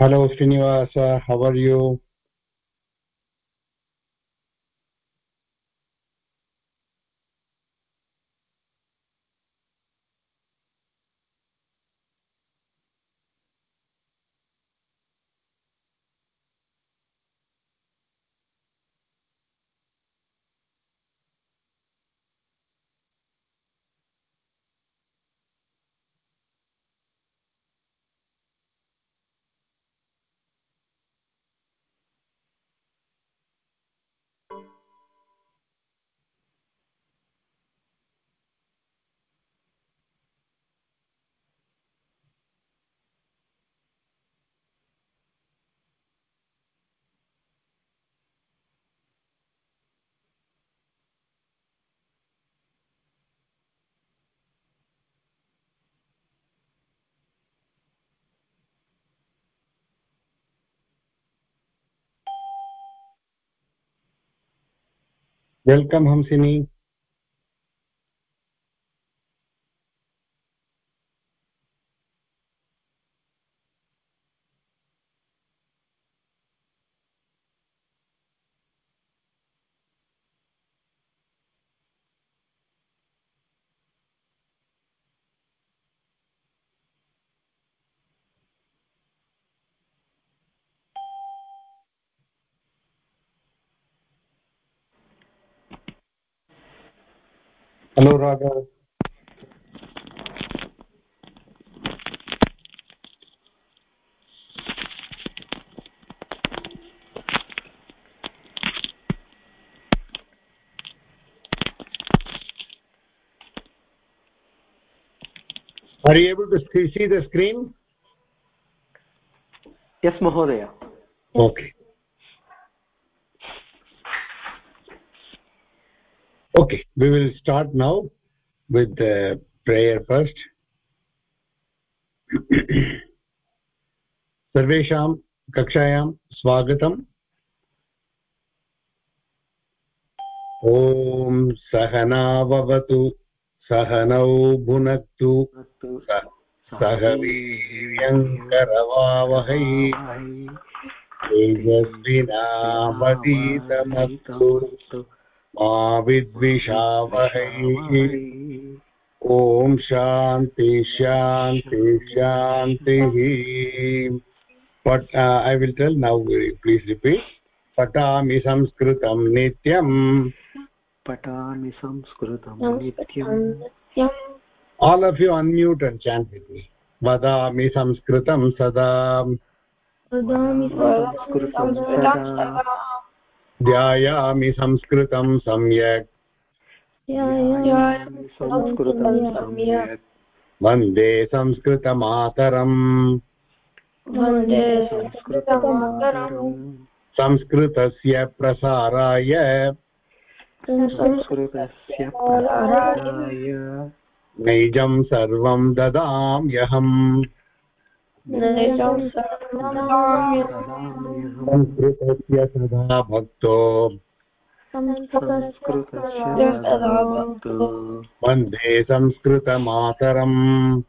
Hello, Srinivasa. How are you? Welcome Hamsini. Hello raghav are you able to see see the screen yes mahodaya okay okay, we will start now with the prayer first. सर्वेषां कक्षायां स्वागतम् ॐ सहनाववतु सहनौ भुनक्तु सह वीर्यङ्करवावहै मा विद्विषावहै ॐ शान्ति शान्ति शान्तिः। पट् I will tell now please repeat पठामि संस्कृतं नित्यम्। पठामि संस्कृतं नित्यम्। all of you unmute and chant with me. वदामि संस्कृतं सदा। वदामि संस्कृतं सदा। ध्यायामि संस्कृतं सम्यक्। ध्यायामि संस्कृतं सम्यक्। वंदे संस्कृतमातरम्। वंदे संस्कृतमातरम्। संस्कृतस्य प्रसाराय। संस्कृतस्य प्रसाराय। नैजं सर्वं ददाम्यहम्। संस्कृतस्य सदा भक्तो वंदे संस्कृतमातरम्।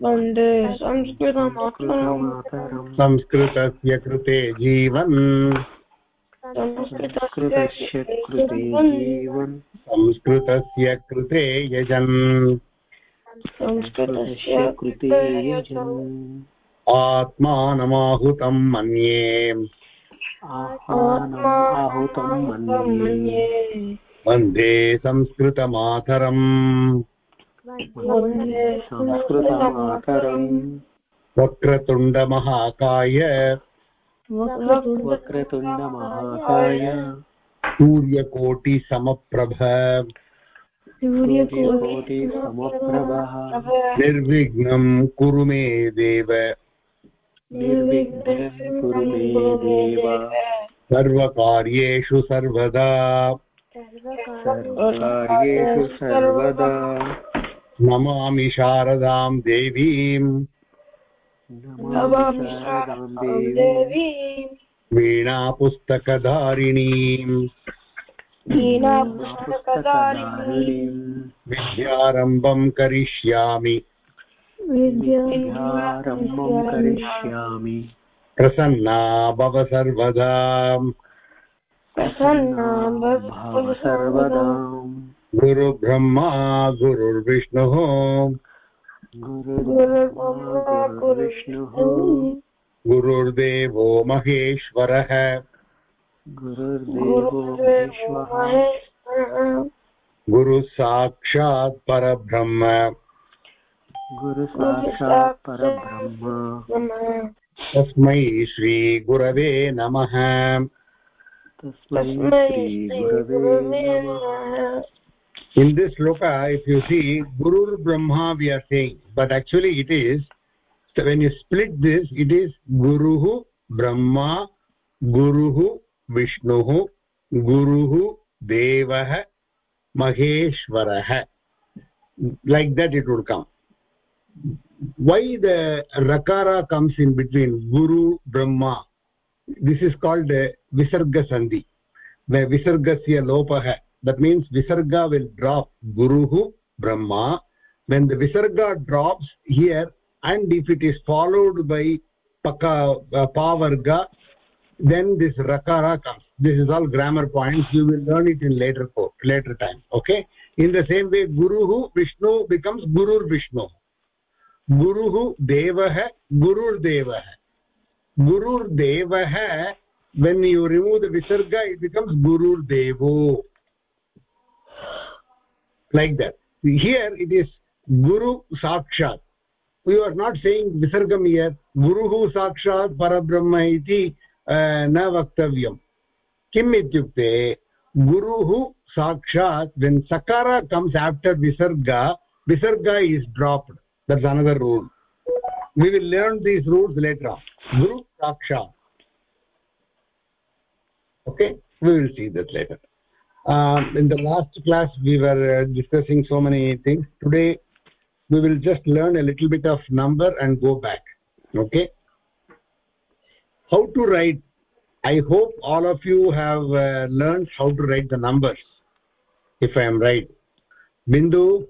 वंदे संस्कृतमातरम्। संस्कृतमातरम्। संस्कृतस्य कृते जीवन्। संस्कृतस्य कृते जीवन्। संस्कृतस्य कृते यजन्। संस्कृतस्य कृते आत्मानमाहुतं मन्ये। आहुतं मन्ये। वंदे संस्कृतमातरम्। वंदे संस्कृतमातरम्। वक्रतुण्डमहाकाय। वक्रतुण्डमहाकाय। सूर्यकोटिसमप्रभ। सूर्यकोटिसमप्रभः। निर्विघ्नं कुरु मे देव। निर्विघ्नं कुरु मे देव। सर्वकार्येषु सर्वदा। सर्वकार्येषु सर्वदा। नमामि शारदां देवीम् नमामि शारदां देवीम् वीणापुस्तकधारिणीम् पुस्तकधारिणीम् विद्यारम्भं करिष्यामि। विद्यारम्भं करिष्यामि। प्रसन्ना भव सर्वदा। प्रसन्ना भाव सर्वदा। गुरुब्रह्मा गुरुर्विष्णुः। गुरुर्ब्रह्मा गुरुर्विष्णुः। गुरुर्देवो महेश्वरः। गुरुर्देवो विश्वः गुरुसाक्षात् परब्रह्म। गुरुसाक्षात् परब्रह्म। तस्मै श्रीगुरवे नमः। In this shloka if you see गुरुर् Brahma we are saying but actually it is when you split this it is guru Brahma guru Vishnu गुरुः देव Maheshwara. Like that it would come why the रकारा comes in between guru Brahma this संधि विसर्ग से लोप है that means visarga will drop गुरुः Brahma when the visarga drops here and if it is followed by पका पावर्ग then this rakara comes. This is all grammar points. You will learn it in later later time okay? In the same way guruhu vishnu becomes gurur vishnu. Guruhu devah gurur devah gurur devah when you remove the visarga it becomes gurur devo. Like that. Here it is guru sakshat. We are not saying visargam here. Guruhu sakshat parabrahma iti na vaktavyam kim ityukte guruhu sakshat when sakara comes after visarga visarga is dropped. That's another rule. We will learn these rules later on. Guru sakshat okay? We will see that later. Um, in the last class we were uh, discussing so many things. Today we will just learn a little bit of number and go back. Okay how to write. I hope all of you have uh, learned how to write the numbers if i am right. Bindu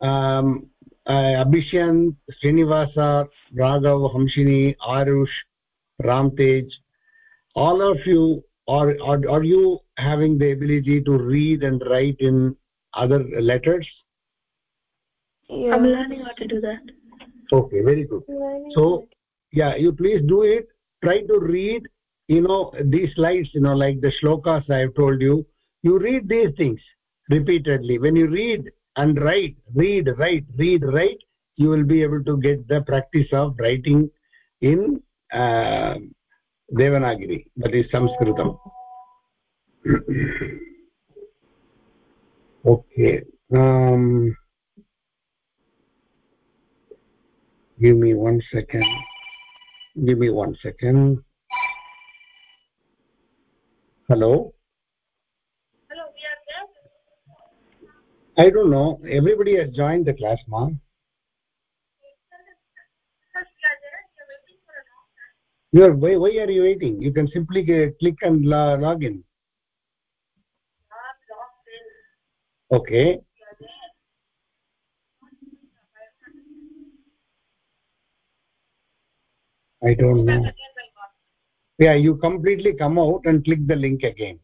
um, uh, abhishant srinivasa raghav hamshini arush ramtej all of you are, are are you having the ability to read and write in other letters? I'm learning how to do that. Okay very good. So yeah you please do it. Try to read you know these slides you know like the shlokas i have told you. You read these things repeatedly. When you read and write read write read write you will be able to get the practice of writing in uh, devanagiri that is sanskritam. Okay um give me one second give me one second. Hello? Hello we are there i don't know. Everybody has joined the class mom you are why, why are you waiting? You can simply get, click and log in. Okay i don't know. yeah you completely come out and click the link again.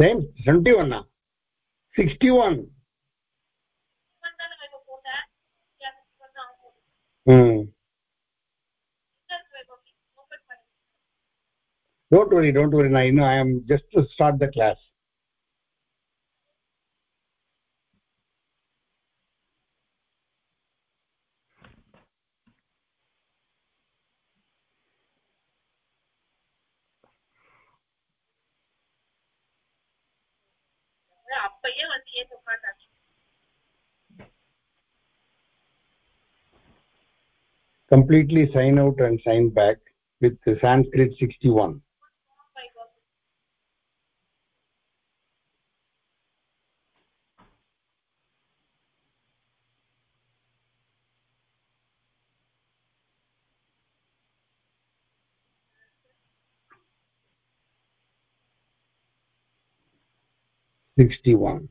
Same 71 now 61 hmm. Don't worry don't worry i know i am just to start the class completely sign out and sign back with sanskrit 61 61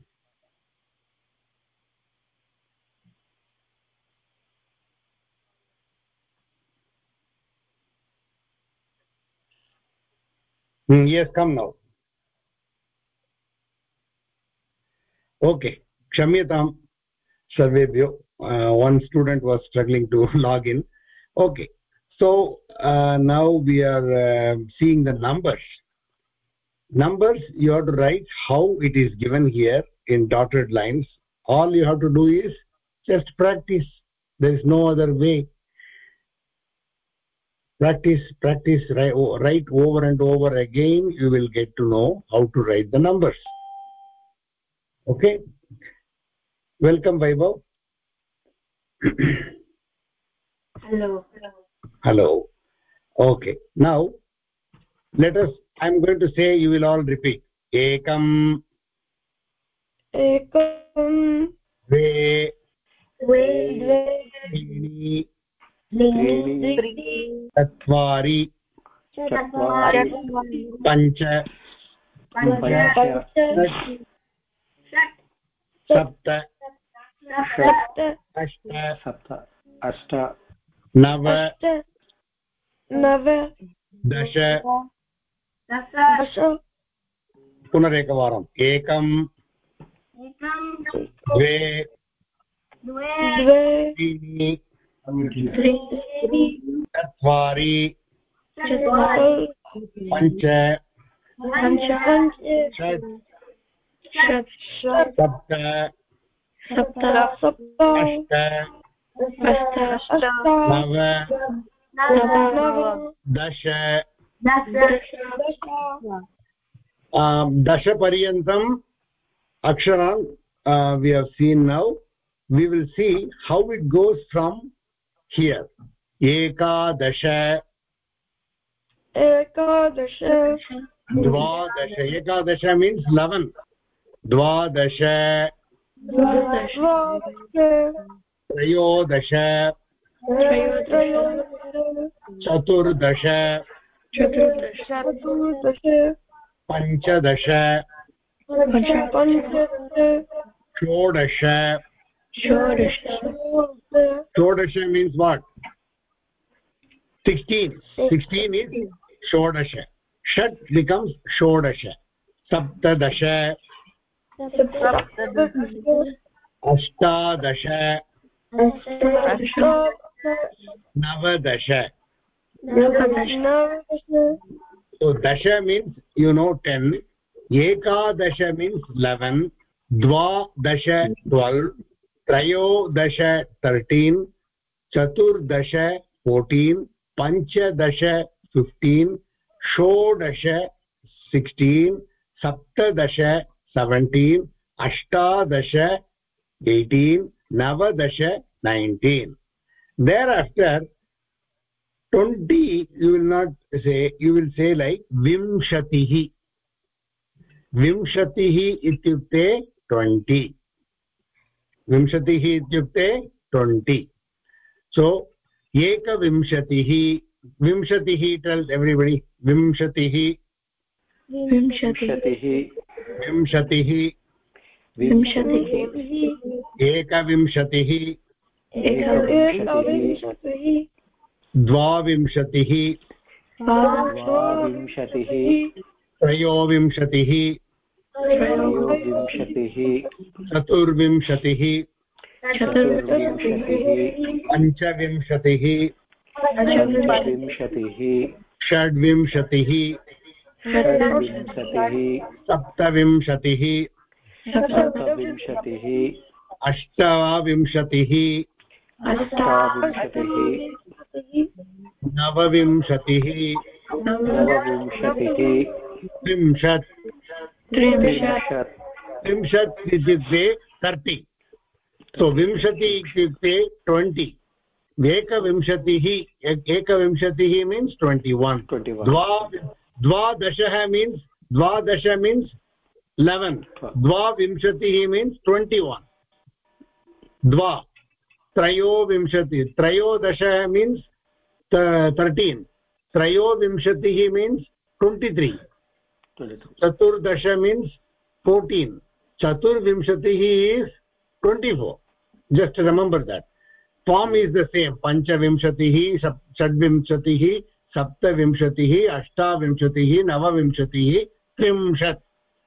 hmm, yes come now. Okay. Kshamyatam sarvebhyo uh, one student was struggling to log in. Okay. So uh, now we are uh, seeing the numbers. Numbers you have to write how it is given here in dotted lines. All you have to do is just practice. There is no other way practice practice write over and over again you will get to know how to write the numbers okay welcome vaibhav hello hello okay now let us i'm going to say you will all repeat ekam ekam ve ve dve चत्वारि चत्वारि पञ्च सप्त सप्त अष्ट सप्त अष्ट नव नव दश दश पुनरेकवारम् एकं द्वे द्वे त्रीणि चत्वारि। पञ्च। सप्त। सप्त अष्ट नव। दश। दश दशपर्यन्तम् अक्षरान् we have seen now. We will see how it goes from here. एकादश एकादश द्वादश एकादश मीन्स् लवन् द्वादश त्रयोदश चतुर्दश चतुर्दश पञ्चदश षोडश षोडश षोडश means what sixteen sixteen is षोडश षट् बिकम्स् षोडश सप्तदश अष्टादश नवदश so dasha means you know 10 ekadasha means 11 dvadasha 12 त्रयोदश तर्टीन् चतुर्दश फोर्टीन् पञ्चदश फिफ्टीन् षोडश सिक्स्टीन् सप्तदश सेवेण्टीन् अष्टादश एय्टीन् नवदश nineteen there after twenty you will not say you will से लैक् विंशतिः। विंशतिः इत्युक्ते ट्वेण्टि विंशतिः इत्युक्ते ट्वेण्टि. सो एकविंशतिः विंशतिः टेल् एव्रिबडि विंशतिः विंशतिः. विंशतिः एकविंशतिः द्वाविंशतिः. त्रयोविंशतिः त्रयोविंशतिः चतुर्विंशतिः पञ्चविंशतिः पञ्चविंशतिः षड्विंशतिः षड्विंशतिः सप्तविंशतिः सप्तविंशतिः अष्टाविंशतिः अष्टाविंशतिः नवविंशतिः नवविंशतिः त्रिंशत् त्रिंशत् इत्युक्ते तर्टि सो विंशति इत्युक्ते ट्वेण्टि एकविंशतिः एकविंशतिः मीन्स् ट्वेण्टि वन् द्वा द्वादशः मीन्स् द्वादश मीन्स् लेवेन् द्वाविंशतिः मीन्स् ट्वेण्टि वन् द्वा त्रयोविंशति त्रयोदश मीन्स् तर्टीन् त्रयोविंशतिः मीन्स् ट्वेण्टि त्री चतुर्दश means fourteen चतुर्विंशतिः is twenty four just remember that form is the same पञ्चविंशतिः षड्विंशतिः सप्तविंशतिः अष्टाविंशतिः नवविंशतिः त्रिंशत्.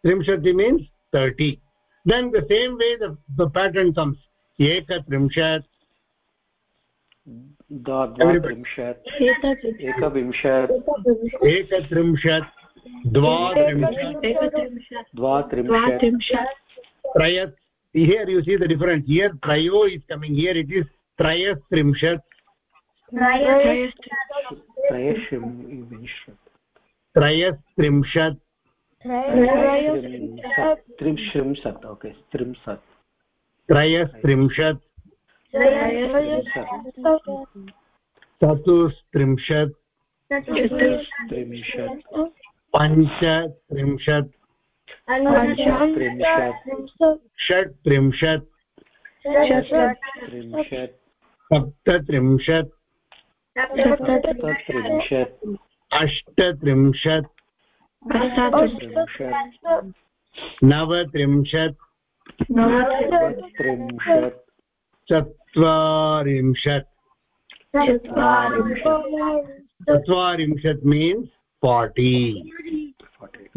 त्रिंशति means thirty then the same way the pattern comes. एकत्रिंशत्. द्वात्रिंशत्. एकविंशत्. एकत्रिंशत्. द्वात्रिंशत् here you see the difference here trayo is coming here it is trayastrimshat त्रयशिंशत् trayastrimshat त्रिंशत् ओके त्रिंशत् trayastrimshat चतुस्त्रिंशत् त्रिंशत् पञ्चत्रिंशत् षट्त्रिंशत् सप्तत्रिंशत् अष्टत्रिंशत् नवत्रिंशत् चत्वारिंशत् चत्वारिंशत् मीन्स् फार्टि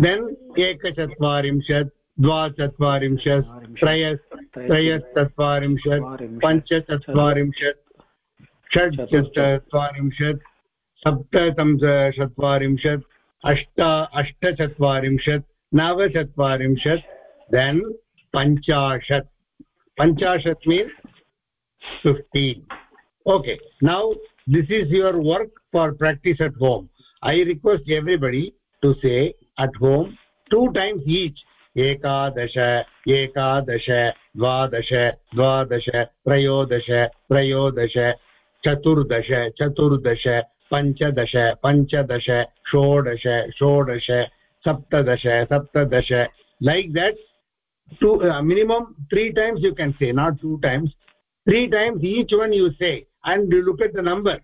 देन् एकचत्वारिंशत्, द्वाचत्वारिंशत् त्रय त्रयश्चत्वारिंशत् पञ्चचत्वारिंशत् षड्चत्वारिंशत् सप्ततं चत्वारिंशत् अष्ट अष्टचत्वारिंशत्, नवचत्वारिंशत् देन् पञ्चाशत्। पञ्चाशत् means fifteen okay, now this is your work for practice at home. i request everybody to say at home two times each एकादश एकादश द्वादश द्वादश त्रयोदश त्रयोदश चतुर्दश चतुर्दश पञ्चदश पञ्चदश षोडश षोडश सप्तदश सप्तदश like that two uh, minimum three times you can say not two times three times each one you say and you look at the number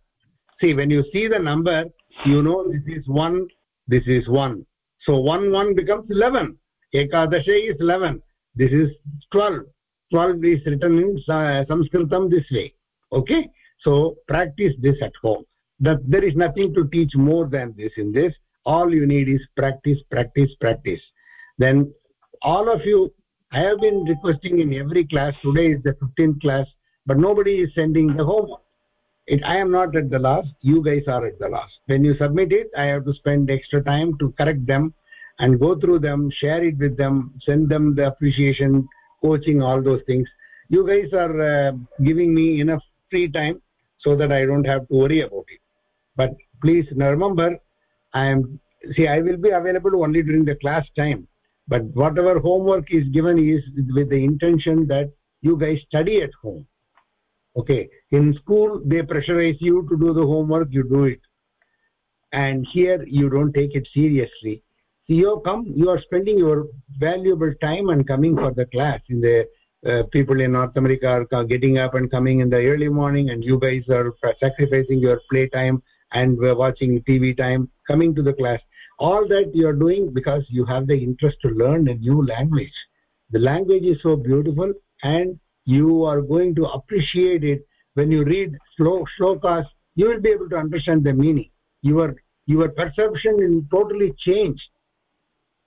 see when you see the number you know this is 1 this is 1 so 1 1 becomes 11 ekadasha is 11 this is 12 12 is written in uh, sanskritam this way. Okay? So practice this at home. That there is nothing to teach more than this in this. All you need is practice practice practice. Then all of you i have been requesting in every class. Today is the 15th class but nobody is sending the homework it, i am not at the last you guys are at the last when you submit it i have to spend extra time to correct them and go through them share it with them send them the appreciation coaching all those things. You guys are uh, giving me enough free time so that i don't have to worry about it. But please remember i am see i will be available only during the class time. But whatever homework is given is with the intention that you guys study at home okay. In school they pressurize you to do the homework you do it. And here you don't take it seriously. So you come you are spending your valuable time and coming for the class in the uh, people in north america are getting up and coming in the early morning and you guys are sacrificing your play time and we're watching tv time coming to the class. All that you are doing because you have the interest to learn a new language. The language is so beautiful and you are going to appreciate it. When you read slow shlokas you will be able to understand the meaning. Your your perception will totally change.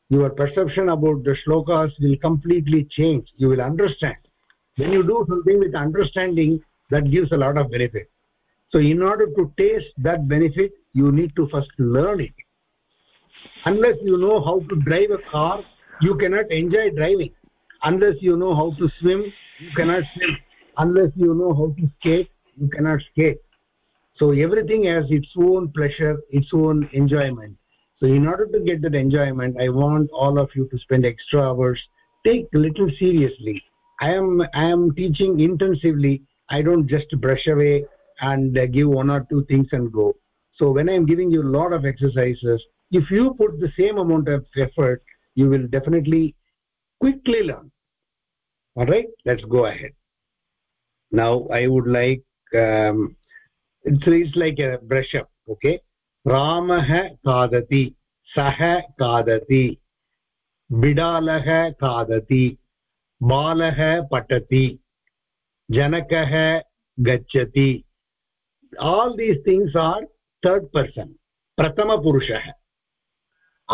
Your perception about the shlokas will completely change. You will understand. When you do something with understanding that gives a lot of benefit. So in order to taste that benefit you need to first learn it. Unless you know how to drive a car you cannot enjoy driving. Unless you know how to swim you cannot swim unless you know how to skate you cannot skate. So everything has its own pleasure its own enjoyment. So in order to get that enjoyment i want all of you to spend extra hours. Take little seriously. I am i am teaching intensively. I don't just brush away and give one or two things and go. So when i am giving you a lot of exercises if you put the same amount of effort you will definitely quickly learn all right let's go ahead. Now i would like um, it's, it's like a brush up okay? Ramah kadati sah kadati bidalah kadati balah patati janakah gacchati. All these things are third person prathamapurushah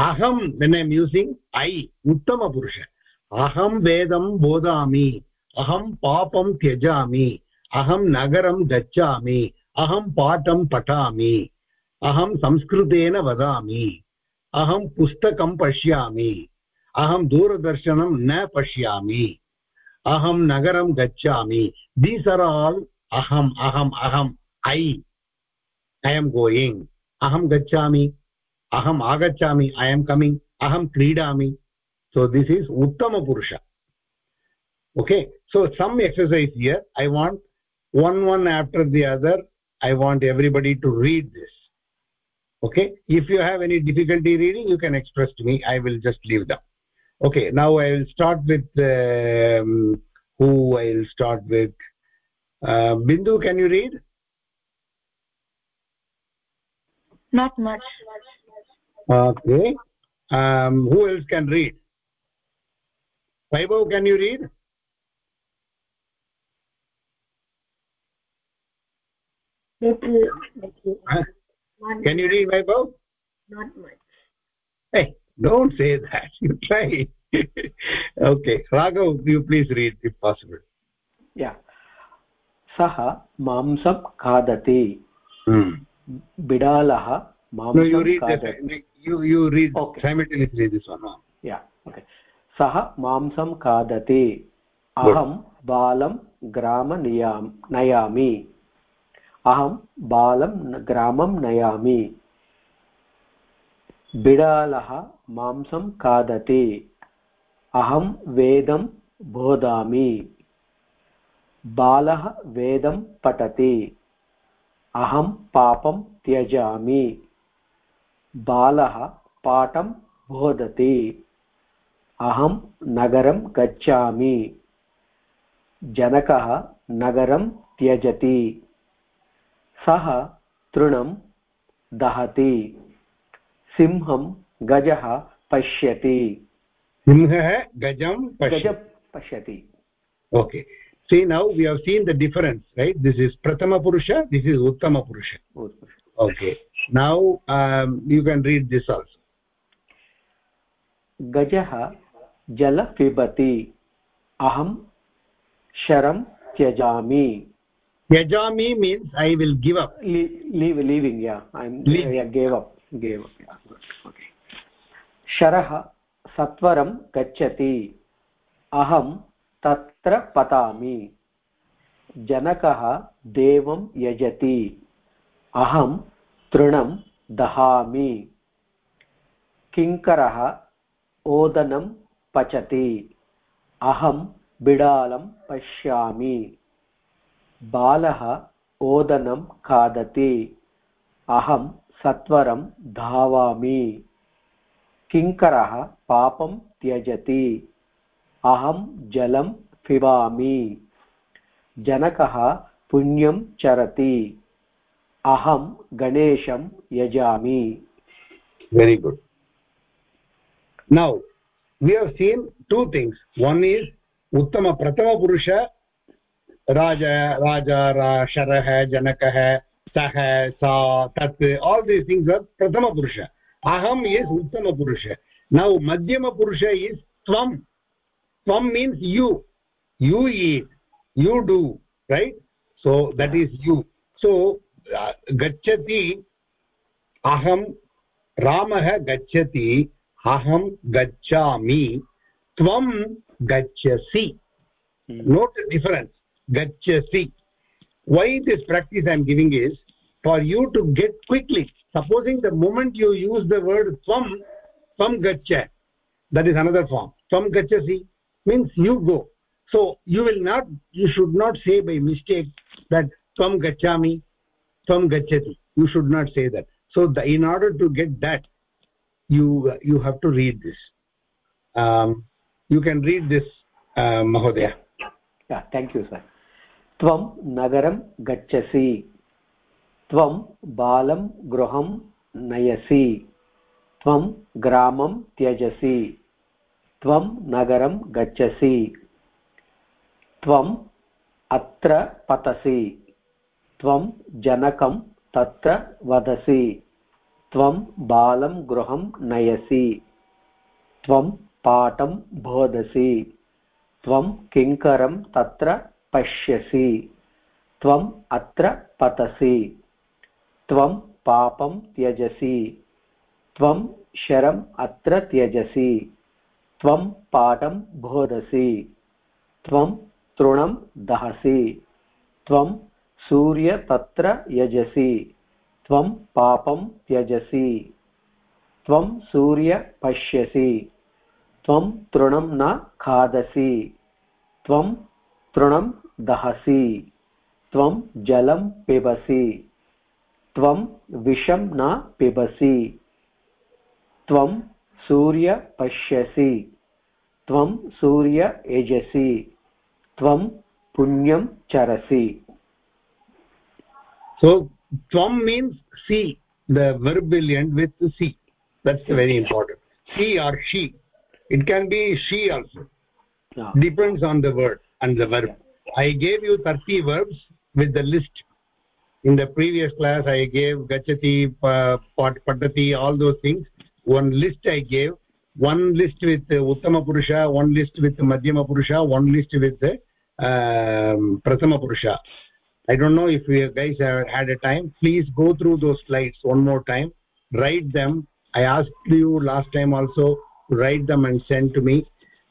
aham when i am using i uttamapurushah aham vedam bodhami aham papam tyajami aham nagaram gacchami aham patam patami aham संस्कृतेन वदामि, अहं पुस्तकं पश्यामि, अहं दूरदर्शनं न पश्यामि, अहं नगरं गच्छामि दीस् आर् आल् अहम् अहम् अहम् ऐ ऐ एम् गोयिङ्ग् अहं गच्छामि, अहम् आगच्छामि ऐ एम् कमिङ्ग् अहं क्रीडामि so this is uttama purusha. Okay? So some exercise here. I want one one after the other. I want everybody to read this. Okay? If you have any difficulty reading you can express to me. I will just leave them. Okay? Now i will start with um, who i will start with. Uh, bindu can you read? Not much. Okay. Um, who else can read vaibhav can you read huh? can you read vaibhav not much hey don't say that you try okay raghav you please read if possible yeah सः मांसं खादति hmm. बिडालः no you मांसं read खादति this, you you read Okay. simultaneously this one huh? या okay सः मांसं खादति। अहं बालं ग्रामनियाँ नयामि अहं बालं न- ग्रामं नयामि बिडालः मांसं खादति। अहं वेदं बोधामि बालः वेदं पठति अहं पापं त्यजामि बालः पाठं बोधति अहं नगरं गच्छामि जनकः नगरं त्यजति सः तृणं दहति सिंहं गजः पश्यति simhah gajam गज पश्यति okay see now we have seen the difference right this is prathama purusha this is uttama purusha okay now um, you can read this also गजः जल पिबति अहं शरं त्यजामि। त्यजामि means I will give up leave leaving gave up gave up शरः सत्वरं गच्छति अहं तत्र पतामि। जनकः देवं यजति अहं तृणं दहामि। किङ्करः ओदनं पचति। अहं बिडालं पश्यामि। बालः ओदनं खादति। अहं सत्वरं धावामि। किङ्करः पापं त्यजति। अहं जलं पिबामि। जनकः पुण्यं चरति। अहं गणेशं यजामि। Very good. Now we have seen two things one is uttama prathama purusha raja raja ra sharah janakah sah sa tat all these things are prathama purusha aham is uttama purusha now madhyama purusha is tvam tvam means you you eat you do right so that is you so uh, gacchati aham रामः aham gacchami tvam gacchasi note the difference. gacchasi why this practice i'm giving is for you to get quickly supposing the moment you use the word tvam tvam gaccha that is another form. Tvam gacchasi means you go. So you will not you should not say by mistake that tvam gacchami tvam gacchati. You should not say that. So in order to get that you you have to read this um, you can read this uh, mahodaya yeah thank you sir त्वं नगरं गच्छसि त्वं बालं गृहं नयसि त्वं ग्रामं त्यजसि त्वं नगरं गच्छसि त्वम् अत्र पतसि त्वं जनकं तत्र वदसि त्वं बालं गृहं नयसि। त्वं पाठं बोधसि त्वं किङ्करं तत्र पश्यसि। त्वम् अत्र पतसि। त्वं पापं त्यजसि। त्वं शरम् अत्र त्यजसि। त्वं पाठं बोधसि त्वं तृणं दहसि। त्वं सूर्य तत्र यजसि। त्वं पापं त्यजसि। त्वं सूर्य पश्यसि। त्वं तृणं न खादसि। त्वं तृणं दहसि। त्वं जलं पिबसि। त्वं विषं न पिबसि। त्वं सूर्य पश्यसि। त्वं सूर्य यजसि। त्वं पुण्यं चरसि। So tvam means see the verb will end with see that's very important. She or she. It can be she also. Yeah. depends on the word and the verb. I gave you 30 verbs with the list. In the previous class i gave gachati patati all those things. One list i gave. One list with uttama purusha one list with madhyama purusha one list with um, prathama purusha i don't know if you guys have had a time. Please go through those slides one more time. Write them. I asked you last time also write them and send to me.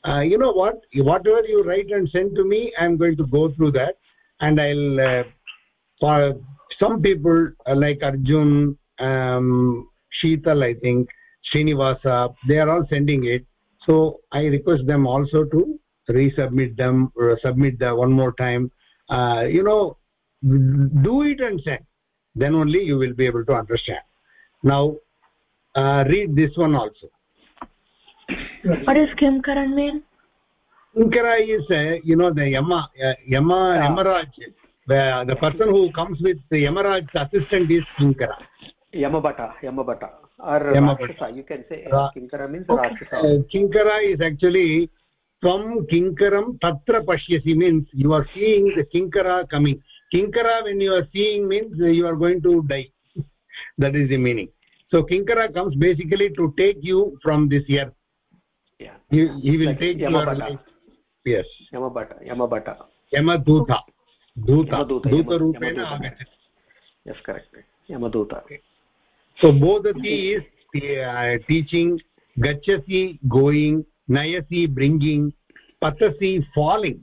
Uh, you know what? Whatever you write and send to me i'm going to go through that. And i'll uh, for some people uh, like arjun um sheetal i think srinivasa they are all sending it. So i request them also to resubmit them or submit that one more time. Uh, you know do it and send then only you will be able to understand. Now uh, read this one also. What does kimkaran mean? Kinkara is uh, you know the yama uh, yama Yeah. yamaraj. The, the person who comes with the yamaraj assistant is kinkara yamabata yamabata. Or Yamabata. rakshasa you can say Ra- kinkara means Okay. rakshasa. Uh, kinkara is actually tvam kinkaram tatra pashyasi means you are seeing the kinkara coming kinkara when you are seeing means uh, you are going to die that is the meaning so kinkara comes basically to take you from this earth yeah he, he will Like take your Yamabata. life yes yamabata yamabata yamaduta duta duta rupena agachati yes correct yamaduta so bodhati is uh, teaching gachasi going nayasi bringing patasi falling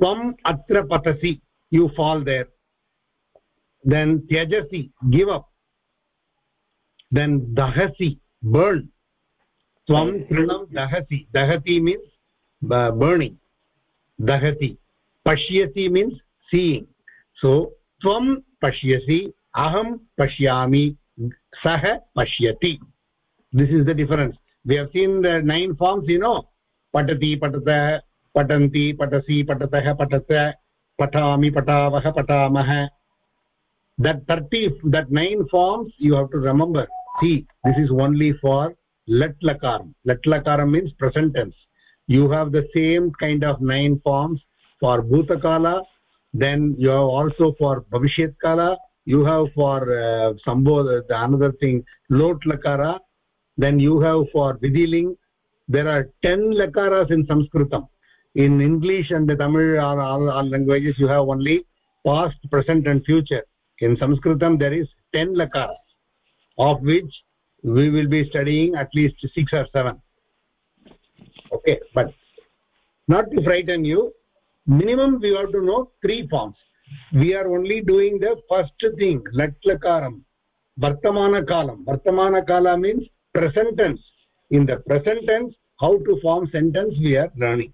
tvam atra patasi you fall there then tyajasi give up then dahasi burn tvam trinam dahasi dahati means uh, burning dahati pashyasi means seeing so tvam pashyasi aham pashyami sah pashyati this is the difference we have seen the nine forms you know patati patata patanti patasi patatah patata patami patavah patamah that 30 that nine forms you have to remember see this is only for lat lakaram lat lakaram means present tense you have the same kind of nine forms for bhutakala then you have also for bhavishyat kala you have for uh, sambodha the another thing lot lakara then you have for vidhiling there are 10 lakaras in sanskritam in english and tamil or all, languages you have only past present and future. In sanskritam there is 10 lakaras of which we will be studying at least 6 or 7 okay but not to frighten you minimum we have to know three forms. We are only doing the first thing lat lakaram vartamana kalam. Vartamana kala means present tense in the present tense how to form sentence we are learning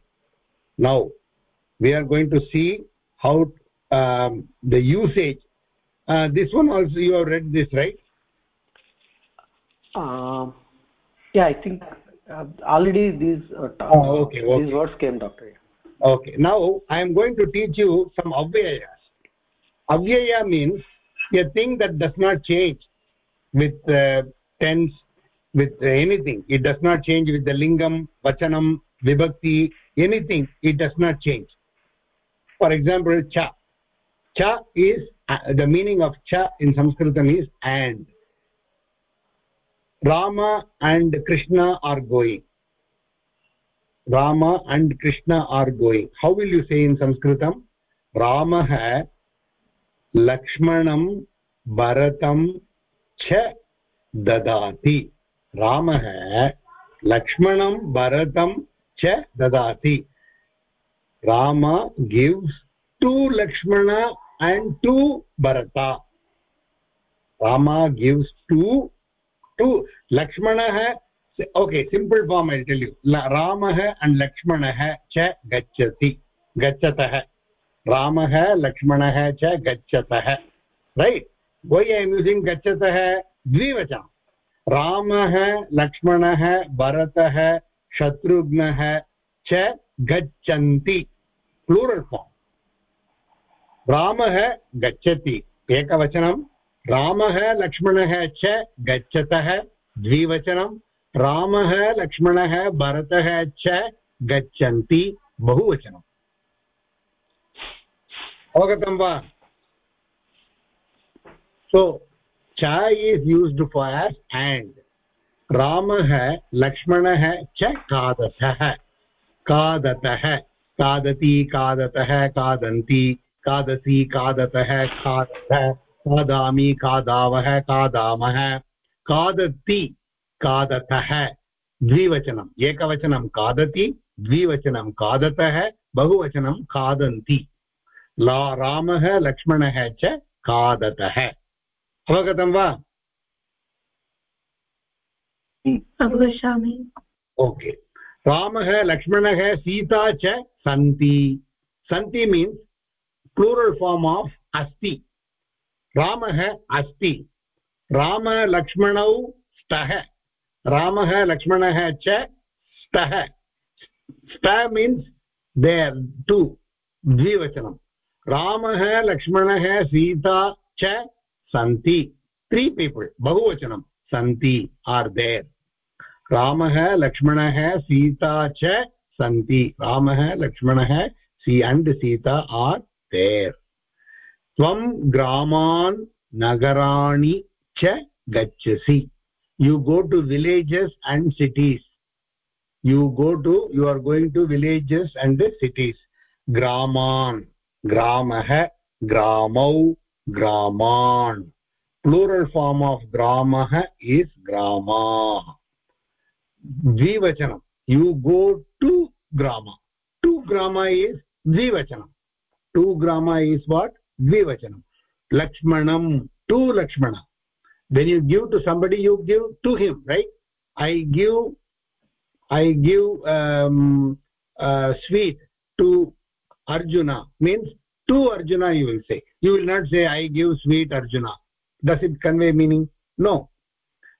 now we are going to see how um, the usage uh, this one also you have read this right? Um yeah i think uh, already these uh, Oh, okay, okay. these words came doctor. Okay now i am going to teach you some avyayas. Avyaya means a thing that does not change with uh, tense with uh, anything. It does not change with the lingam vachanam vibhakti anything it does not change for example cha cha is uh, the meaning of cha in sanskritam is and rama and krishna are going rama and krishna are going how will you say in sanskritam ramah लक्ष्मणं भरतं च ददाति रामः लक्ष्मणं भरतं च ददाति। Ram gives to Lakshman and to Bharata. Ram gives to to लक्ष्मणः okay simple form I tell you रामः अण्ड् लक्ष्मणः च गच्छति, गच्छतः रामः लक्ष्मणः च गच्छतः रैट् वै ऐ म्यूसिङ्ग् गच्छतः द्विवचनं। रामः लक्ष्मणः भरतः shatrughnah cha gacchanti plural form. रामः गच्छति। एकवचनं। रामः लक्ष्मणः च गच्छतः। द्विवचनं। रामः लक्ष्मणः भरतः च गच्छन्ति। बहुवचनम् अवगतं वा? सो च इस् यूस्ड् फार् एण्ड् रामः लक्ष्मणः च खादतः खादतः खादति खादतः खादन्ति खादसि खादतः खादतः खादामि खादावः खादामः खादति खादतः द्विवचनम् एकवचनं खादति द्विवचनं खादतः बहुवचनं खादन्ति रामः, लक्ष्मणः च खादतः अवगतं वा? Hmm. अवगच्छामि। ओके रामः लक्ष्मणः सीता च सन्ति। सन्ति मीन्स् प्लूरल् फार्म् आफ् अस्ति रामः अस्ति रामलक्ष्मणौ स्तः. रामः लक्ष्मणः च स्तः. स्त मीन्स् देर् टु द्विवचनं. रामः लक्ष्मणः सीता च सन्ति. त्री पीपल् बहुवचनं. सन्ति आर् देर् रामः लक्ष्मणः सीता च सन्ति रामः लक्ष्मणः सी and सीता are there त्वं ग्रामान् नगराणि च गच्छसि you go to villages and cities you go to you are going to villages and cities graman gramah gramau graman plural form of gramah is grama द्विवचनं you go to grama to grama is द्विवचनं two gram is what द्विवचनं लक्ष्मणं to Lakshmana. Then you give to somebody you give to him right I give I give sweet to Arjuna means to Arjuna you will say you will not say I give sweet Arjuna does it convey meaning no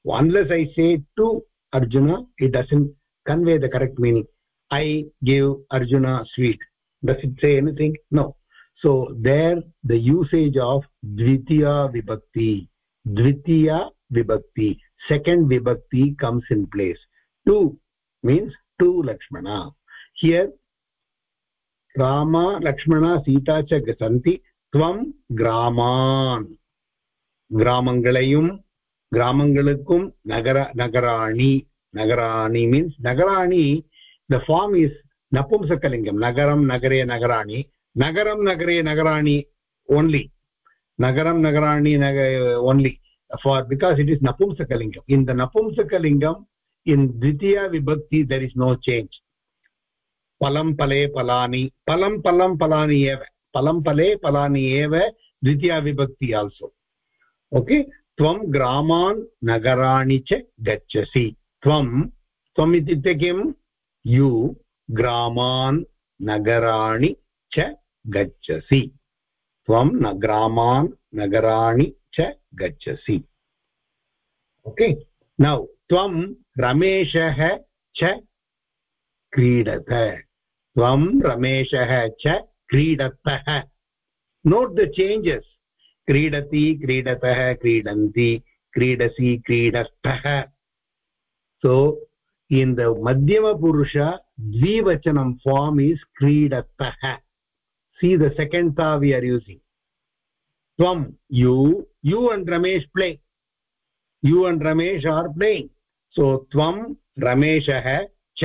unless i से to arjuna it doesn't convey the correct meaning i give arjuna sweet does it say anything no so there the usage of dvitiya vibhakti dvitiya vibhakti second vibhakti comes in place two means two lakshmana here rama lakshmana sita cha gasanti tvam graman gramangalayum form is napumsakalingam nagaram nagare nagarani nagaram nagare nagarani only nagaram nagarani nag only for because it is napumsakalingam in the napumsakalingam in dvitiya vibhakti there is no change palam pale palani palam palam palani eva palam pale palani eva dvitiya vibhakti also okay त्वं ग्रामान् नगराणि च गच्छसि। त्वं, त्वम् इत्युक्ते किं यु ग्रामान् नगराणि च गच्छसि। त्वं न ग्रामान् नगराणि च गच्छसि। ओके? नौ, त्वं रमेशः च क्रीडत। त्वं रमेशः च क्रीडतः। नोट् द चेञ्जस् क्रीडति क्रीडतः क्रीडन्ति, क्रीडसि क्रीडस्थः। सो इन् द मध्यमपुरुष द्विवचनं फार्म् इस् क्रीडतः। सी द सेकेण्ड् था वि आर् यूसिङ्ग् त्वं you you and Ramesh play you and Ramesh are playing so त्वं रमेशः च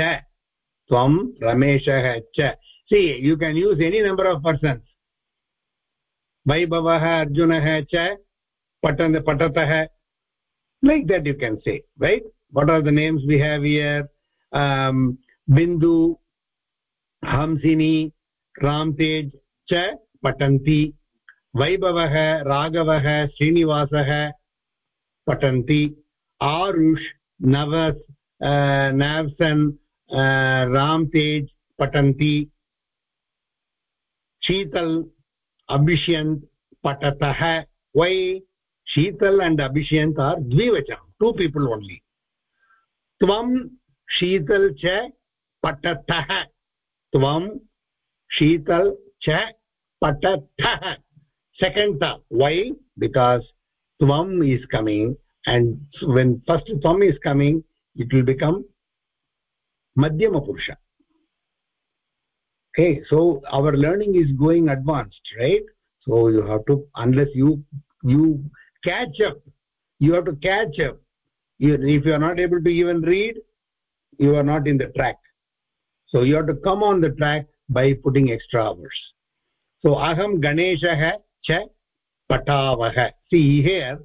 त्वं रमेशः च see you can use any number of persons Vaibhav Arjuna च पठन् पठतः like that you can say right what are the names behaviour Bindu हंसिनी राम्तेज् च पठन्ति। वैभवः, राघवः, श्रीनिवासः पठन्ति। आरुष्, नवस् नेव्सन् राम्तेज् पठन्ति। शीतल् अभिषयन्त् पठतः why Sheetal and Abhishayant are द्विवचनं टु पीपल् ओन्लि त्वं शीतल् च पठतः। त्वं च पठतः। सेकेण्ड् त वै बिकास् त्वम् is coming and when first त्वम् is coming it will become मध्यमपुरुष okay so our learning is going advanced right? So you have to unless you you catch up you have to catch up. You, if you are not able to even read you are not in the track. So you have to come on the track by putting extra hours. So aham ganeshah cha patavah see here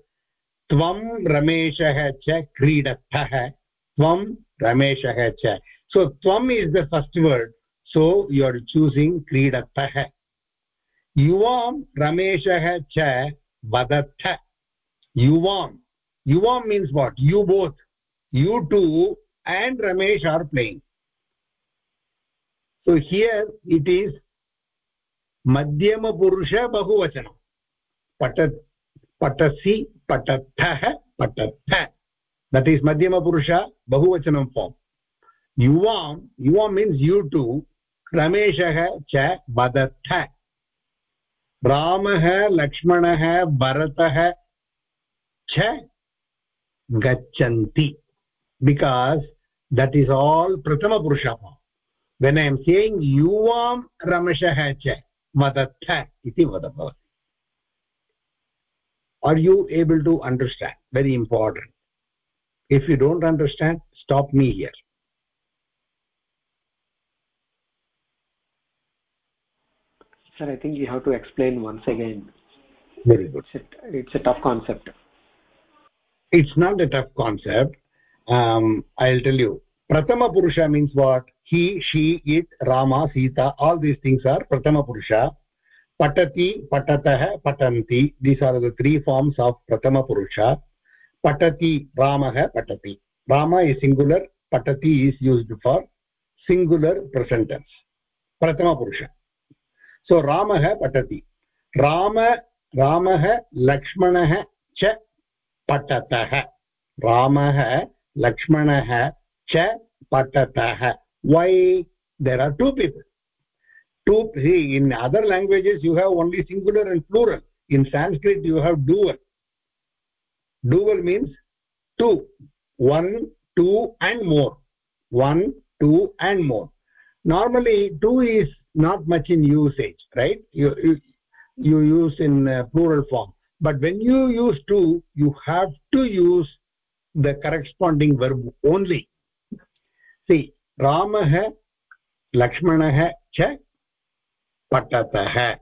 tvam rameshah cha kridatah tvam rameshah cha so tvam is the first word. So you are choosing kridatah yuvam rameshah cha vadatha yuvam yuvam means what you both you two and ramesh are playing so here it is मध्यमपुरुष बहुवचनं पठ पठसि पठतः पठथ that is मध्यमपुरुष बहुवचनं form युवां युवा means you to रमेशः च वदथ। रामः, लक्ष्मणः, भरतः च गच्छन्ति। बिकास् दट् इस् आल् प्रथमपुरुष वेन् ऐ एम् सेयिङ्ग् युवां रमशः च, वदथ इति वद भवति are you able to understand? Very important. If you don't understand, stop me here. Sir i think you have to explain once again very good it's a, it's a tough concept it's not a tough concept um, i'll tell you prathama purusha means what he she it rama sita all these things are prathama purusha patati patatah patanti these are the three forms of prathama purusha patati ramah patati rama is singular patati is used for singular present tense prathama purusha सो रामः पठति राम रामः लक्ष्मणः च पठतः रामः लक्ष्मणः च पठतः why there are two people two in other languages you have only singular and plural in Sanskrit you have dual dual means two one two and more one two and more normally two is not much in usage right you you, you use in uh, plural form but when you use two you have to use the corresponding verb only see ramah lakshmanah cha patatah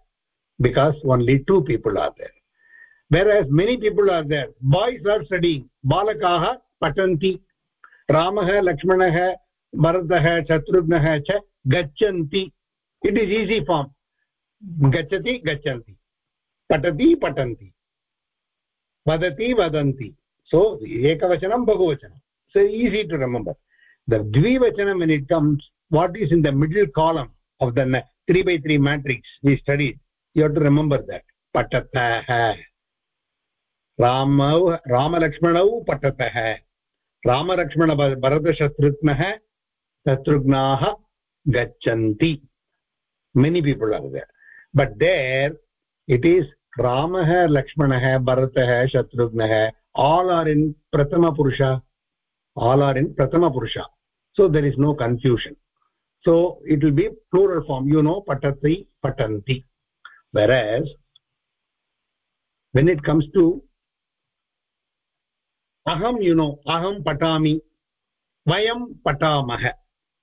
because only two people are there whereas many people are there boys are studying balakaah patanti ramah lakshmanah bharatah shatrugh്നः च गच्छन्ति it is ईसि form गच्छति गच्छन्ति पठति पठन्ति वदति वदन्ति so एकवचनं बहुवचनं so easy to remember the द्विवचनम् in it comes what is in the middle column of the three by three matrix we studies you have to remember that पठतः रामौ रामलक्ष्मणौ पठतः रामलक्ष्मणभरतशत्रुघ्नः शत्रुघ्नाः गच्छन्ति many people are there but there it is ramah lakshmanah bharatah shatrugh്നः all are in prathama purusha all are in prathama purusha so there is no confusion so it will be plural form you know patati patanti whereas when it comes to aham you know aham patami vayam patamah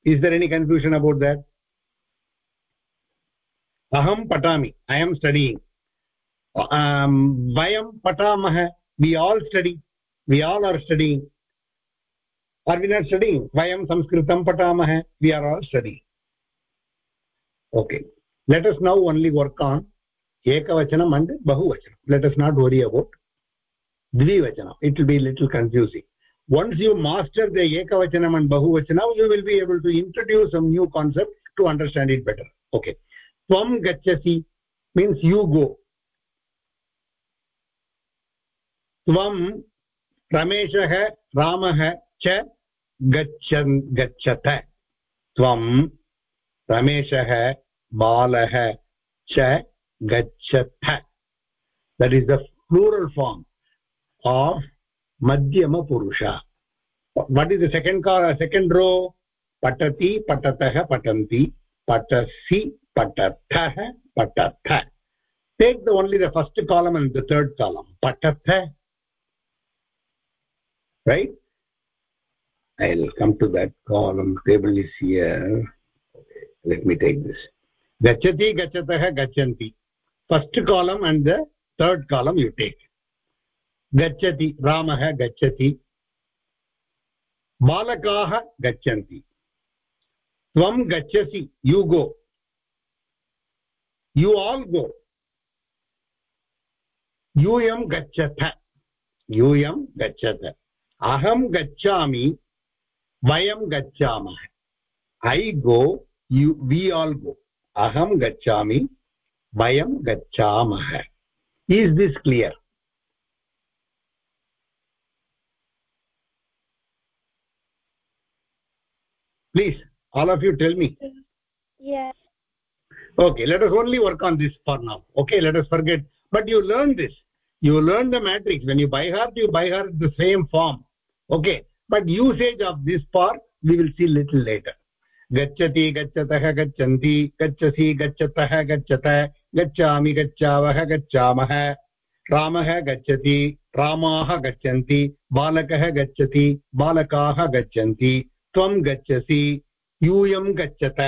is there any confusion about that अहम पठामि I am studying वयं पठामः we all study we all are study are we not studying वयं संस्कृतं पठामः we are all study okay let us now only work on एकवचनम् and बहुवचनं let us not worry about द्विवचनं it will be little confusing once you master the एकवचनम् and बहुवचनं you will be able to introduce a new concept to understand it better okay. त्वं गच्छसि means यु गो त्वं रमेशः रामः च गच्छन् गच्छत त्वं रमेशः बालः च गच्छत that is the plural form of मध्यमपुरुष what is the second का सेकेण्ड् रो पठति पठतः पठन्ति पठसि patasi patathah patatha take the only the first column and the third column patatha right i'll come to that column table is here okay let me take this gachati gachatah gachanti first column and the third column you take gachati ramah gachati balakaah gachanti tvam gachasi you go you all go. यूयं गच्छथ। यूयं गच्छथ। अहं गच्छामि, वयं गच्छामः। ऐ गो यु we all गो अहं गच्छामि, वयं गच्छामः। Is clear? Please, all of you tell me. Yes. Okay let us only work on this for now okay let us forget but you learn this you learn the matrix when you by heart you by heart the same form okay but usage of this part we will see little later गच्छति गच्छतः गच्छन्ति गच्छसि गच्छतः गच्छत गच्छामि गच्छावः गच्छामः रामः गच्छति रामाः गच्छन्ति बालकः गच्छति बालकाः गच्छन्ति त्वं गच्छसि यूयं गच्छत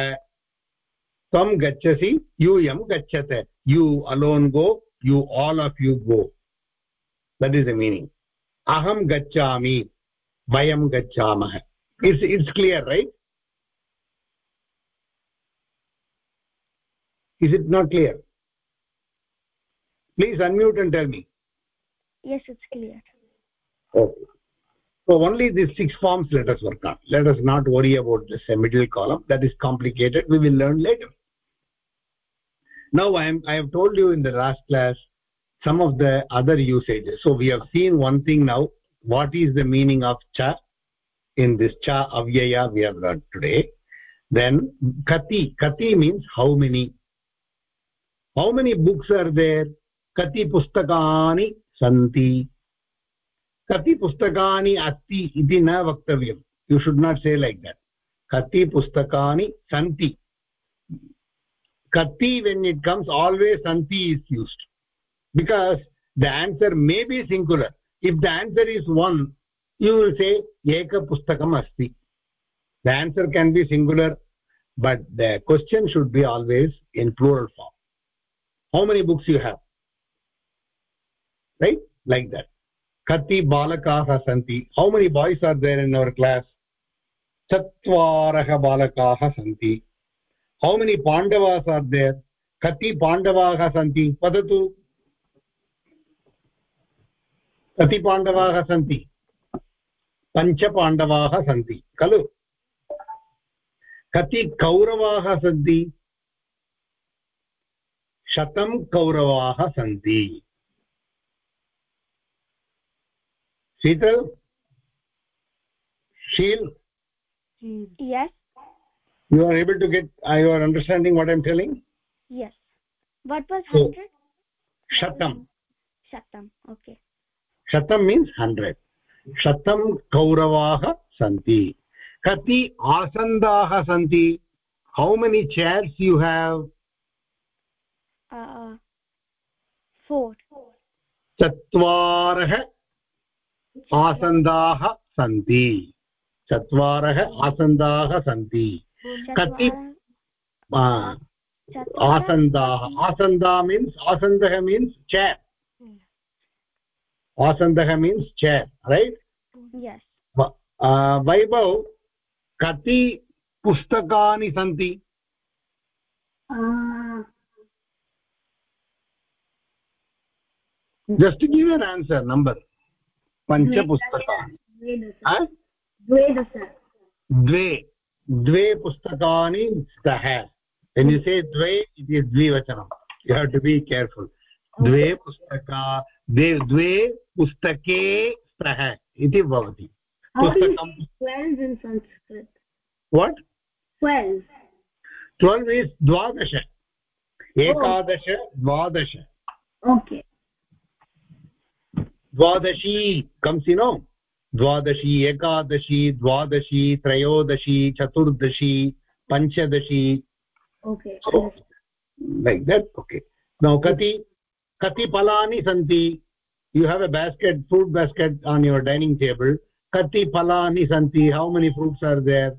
त्वं गच्छसि यूयं गच्छत you alone go you all of you go that is the meaning aham gachami vayam gachamah it's it's clear right is it not clear please unmute and tell me yes it's clear okay so only these six forms let us work on let us not worry about this middle column that is complicated we will learn later now i am i have told you in the last class some of the other usages. So we have seen one thing now. What is the meaning of cha? In this cha avyaya we have learned today. Then kati. Kati means how many? How many books are there? Kati pustakani santi. Kati pustakani asti. Iti na vaktavyam you should not say like that. Kati pustakani santi kati when it comes always santi is used because the answer may be singular if the answer is one you will say eka pustakam asti the answer can be singular but the question should be always in plural form how many books you have right like that kati balakaah santi how many boys are there in our class चत्वारः बालकाः सन्ति how many pandavas are there kati pandavaah santi vadatu कति पाण्डवाः सन्ति पञ्चपाण्डवाः सन्ति खलु कति कौरवाः सन्ति शतं कौरवाः सन्ति शीतल शील yes you are able to get uh, you are understanding what i am telling yes what was So, 100 shatam shatam okay shatam means 100 shatam kauravaah santi kati asandaah santi how many chairs you have uh four चत्वारः आसन्दाः सन्ति चत्वारः आसन्दाः सन्ति कति आसन्दाः। आसन्दा means आसन्दः means chair आसन्दः means chair right yes. Vaibhav कति पुस्तकानि सन्ति? Just give an answer number पञ्चपुस्तकानि द्वे। द्वे पुस्तकानि स्तः से द्वे इस् द्विवचनं। You have to be careful द्वे पुस्तका द्वे द्वे पुस्तके स्तः इति भवति। द्वादश। एकादश द्वादश। ओके द्वादशी कम्स् यु नो। द्वादशी एकादशी द्वादशी त्रयोदशी चतुर्दशी पञ्चदशी. लैक् देट् ओके नौ कति कति फलानि सन्ति? You have a basket fruit basket on your dining table कति फलानि सन्ति? How many fruits are there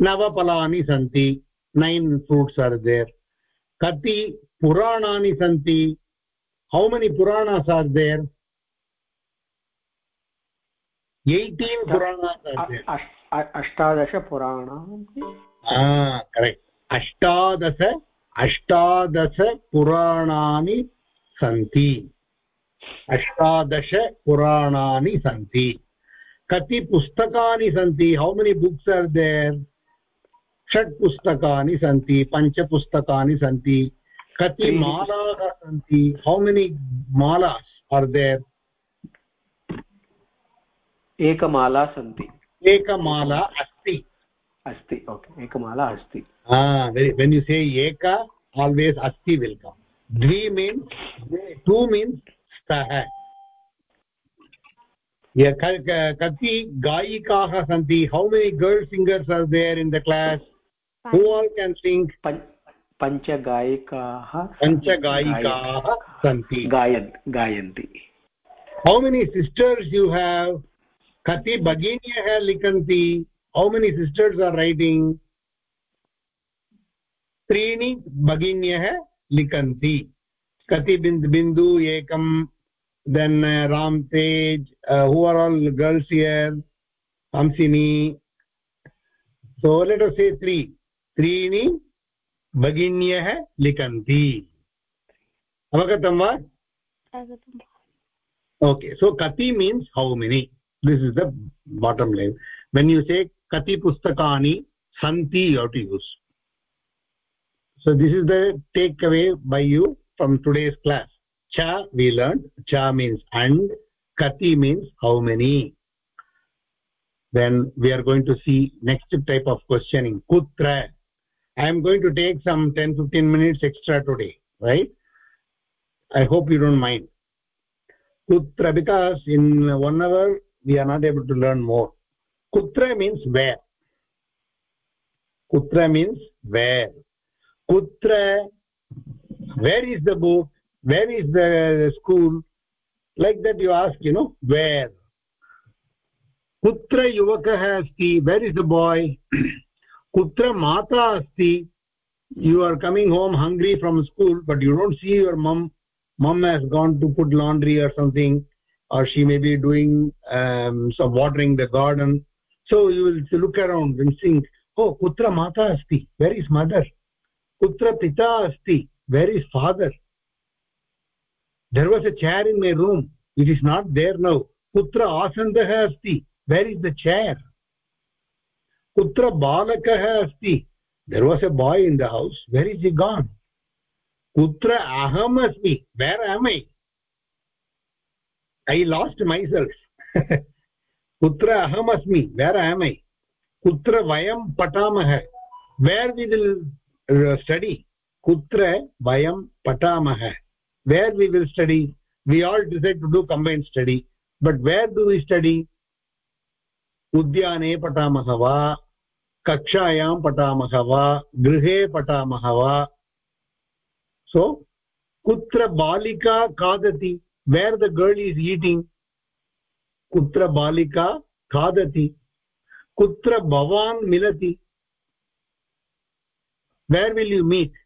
नवफलानि सन्ति. नैन् फ्रूट्स् आर् देर् कति पुराणानि सन्ति? How many Puranas are there 18 puranas are there अष्टादशपुराणानि ah correct. अष्टादश अष्टादशपुराणानि सन्ति। अष्टादशपुराणानि सन्ति। कति पुस्तकानि सन्ति? How many books are there षट् पुस्तकानि सन्ति पञ्चपुस्तकानि सन्ति। कति। मालाः सन्ति? How many Mala's are there एकमाला सन्ति। एकमाला अस्ति। अस्ति ओके एकमाला अस्ति। वेन् यु से एक आल्वेस् अस्ति विल्कम् द्वि मीन्स् टु मीन्स् स्तः कति गायिकाः सन्ति how many girl singers are there in the class who all can sing पञ्चगायिकाः पञ्चगायिकाः सन्ति गायन् गायन्ति how many sisters you have kati bhaginyah likanti. How many sisters are writing त्रीणि भगिन्यः लिखन्ति कति बिन्दु बिन्दु एकं then Ram Tej who are all girls here Hamsini so let say three त्रीणि भगिन्यः लिखन्ति अवगतं वा okay so kati means how many? This is the bottom line. When you say kati pustakani santi you have to use. So this is the takeaway by you from today's class. Cha we learned. Cha means and kati means how many? Then we are going to see next type of questioning kutra. I am going to take some 10 15 minutes extra today right? I hope you don't mind. Kutra because in one hour we are not able to learn more. Kutra means where. Kutra means where. Kutra where is the book? Where is the school? Like that you ask you know where. Kutra yuvakah asti where is the boy? Kutra mata asti you are coming home hungry from school but you don't see your mom mom has gone to put laundry or something or she may be doing um, some watering the garden so you will look around and think oh kutra mata asti where is mother kutra pita asti where is father there was a chair in my room it is not there now kutra asandah asti where is the chair kutra balakah asti there was a boy in the house where is he gone kutra aham asmi where am i I lost myself कुत्र अहमस्मि वेर् M ऐ कुत्र वयं पठामः where we will study कुत्र वयं पठामः where we will study we all decided to do combine study but where do we study उद्याने पठामः वा कक्षायां पठामः वा गृहे पठामः वा सो कुत्र बालिका खादति where the girl is eating कुत्र बालिका खादति कुत्र भवान् मिलति वेर् विल् यु मीट्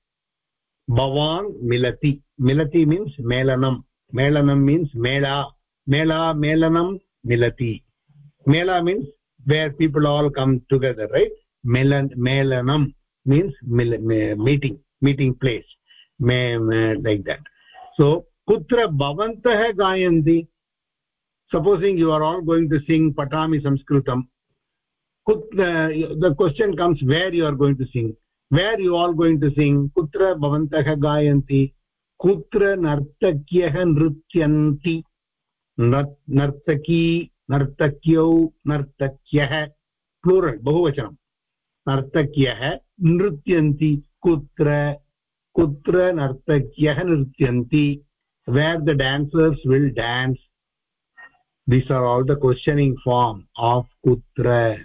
भवान् मिलति मिलति मीन्स् मेलनं मेलनं मीन्स् मेला मेला मेलनं मिलति मेला means where people all come together right मेलन् मेलनं मीन्स् मिल मीटिङ्ग् मीटिङ्ग् प्लेस् मे लैक् देट् सो कुत्र भवन्तः गायन्ति। Supposing you are all going to sing पठामि संस्कृतं कुत् the question comes where you are going to sing where you all going to sing कुत्र भवन्तः गायन्ति कुत्र नर्तक्यः नृत्यन्ति नर्तकी नर्तक्यौ नर्तक्यः प्लूरल् बहुवचनं नर्तक्यः नृत्यन्ति कुत्र कुत्र नर्तक्यः नृत्यन्ति where the dancers will dance these are all the questioning form of kutra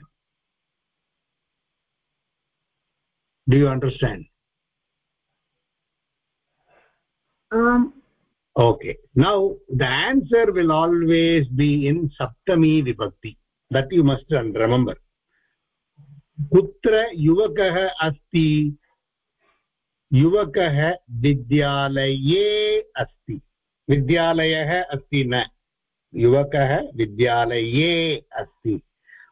do you understand um okay now the answer will always be in saptami vibhakti that you must remember kutra yuvakah asti युवकः विद्यालये अस्ति विद्यालयः अस्ति न। युवकः विद्यालये अस्ति।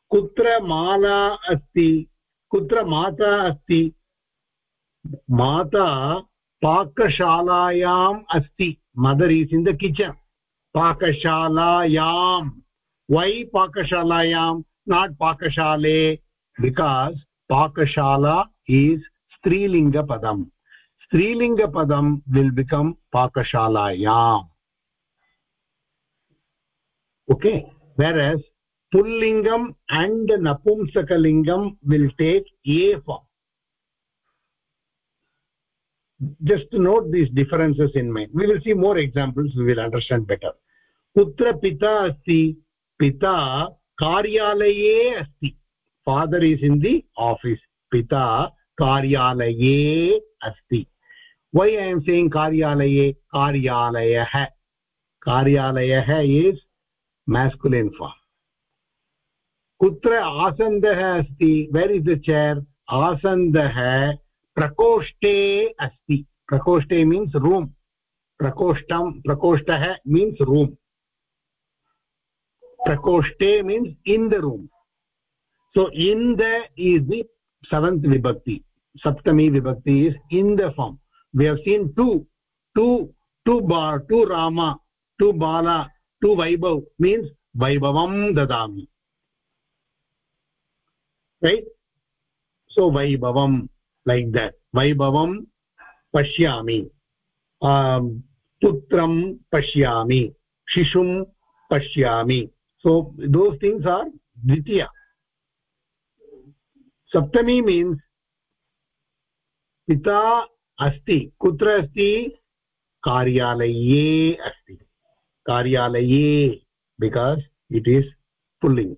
कुत्र माला अस्ति? कुत्र माता अस्ति? माता पाकशालायाम् अस्ति। Mother is in the kitchen पाकशालायां वै पाकशालायां नाट् पाकशाले। बिकास् पाकशाला इस् स्त्रीलिङ्गपदम्। स्त्रीलिङ्गपदं विल् बिकम् पाकशालायाम् okay whereas pullingam and napumsakalingam will take a form just note these differences in mind we will see more examples we will understand better putra pita asti pita karyalaye asti father is in the office pita karyalaye asti why i am saying karyalaye karyalayah karyalayah is masculine form कुत्र आसन्दः अस्ति where is the chair आसन्दः प्रकोष्ठे अस्ति प्रकोष्ठे means room प्रकोष्ठं प्रकोष्ठः means room प्रकोष्ठे means in the room so in the is the seventh vibhakti saptami vibhakti is in the form we have seen two two two bar two rama two bala two vaibhav means vaibhavam dadami right so vaibhavam like that vaibhavam pashyami um, putram pashyami shishum pashyami so those things are dvitiya saptami means पिता अस्ति। कुत्र अस्ति? कार्यालये अस्ति। कार्यालये। Because it is pulling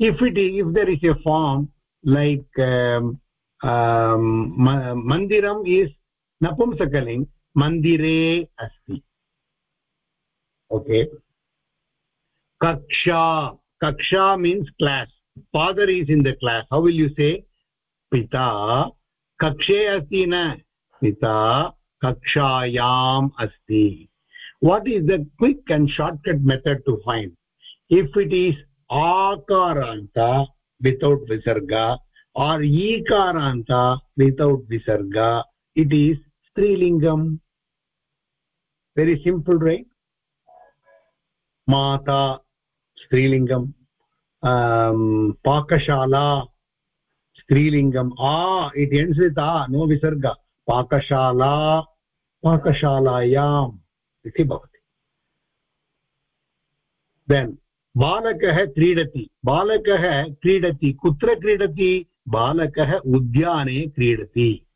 if it is if there is a form like मन्दिरम् is नपुंसकलिङ्ग् मन्दिरे अस्ति ओके कक्षा कक्षा means class father is in the class how will you say पिता कक्षे अस्ति न pita kakshayam asti what is the quick and shortcut method to find if it is akaranta without visarga or ikaranta without visarga it is strilingam very simple right mata strilingam um pakashala strilingam ah it ends with a no visarga pakashala pakashalayam इति भवति। Then बालकः क्रीडति। बालकः क्रीडति। कुत्र क्रीडति? बालकः उद्याने क्रीडति।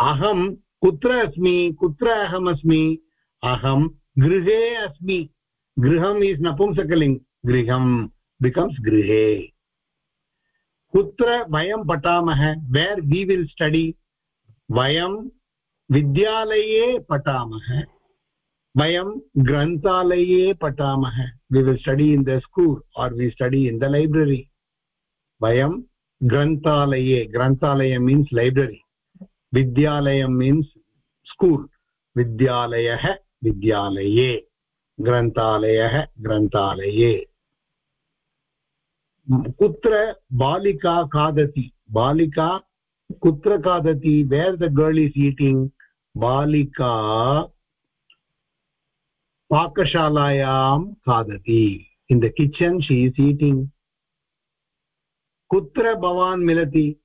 अहं कुत्र अस्मि? कुत्र अहमस्मि अहं गृहे अस्मि। गृहम् इस् नपुंसकलिङ्ग्। गृहं बिकम्स् गृहे। कुत्र वयं पठामः? वेर् वि विल् स्टडि वयं विद्यालये पठामः, वयं ग्रन्थालये पठामः. We will study in the school or we study in the library vayam grantalaye granthalaya means library. vidyalayam means school. विद्यालयः विद्यालये, ग्रन्थालयः ग्रन्थालये. कुत्र बालिका खादति? बालिका kutra kadati where the girl is eating balika pakashalayam kadati in the kitchen she is eating. Kutra bhavan milati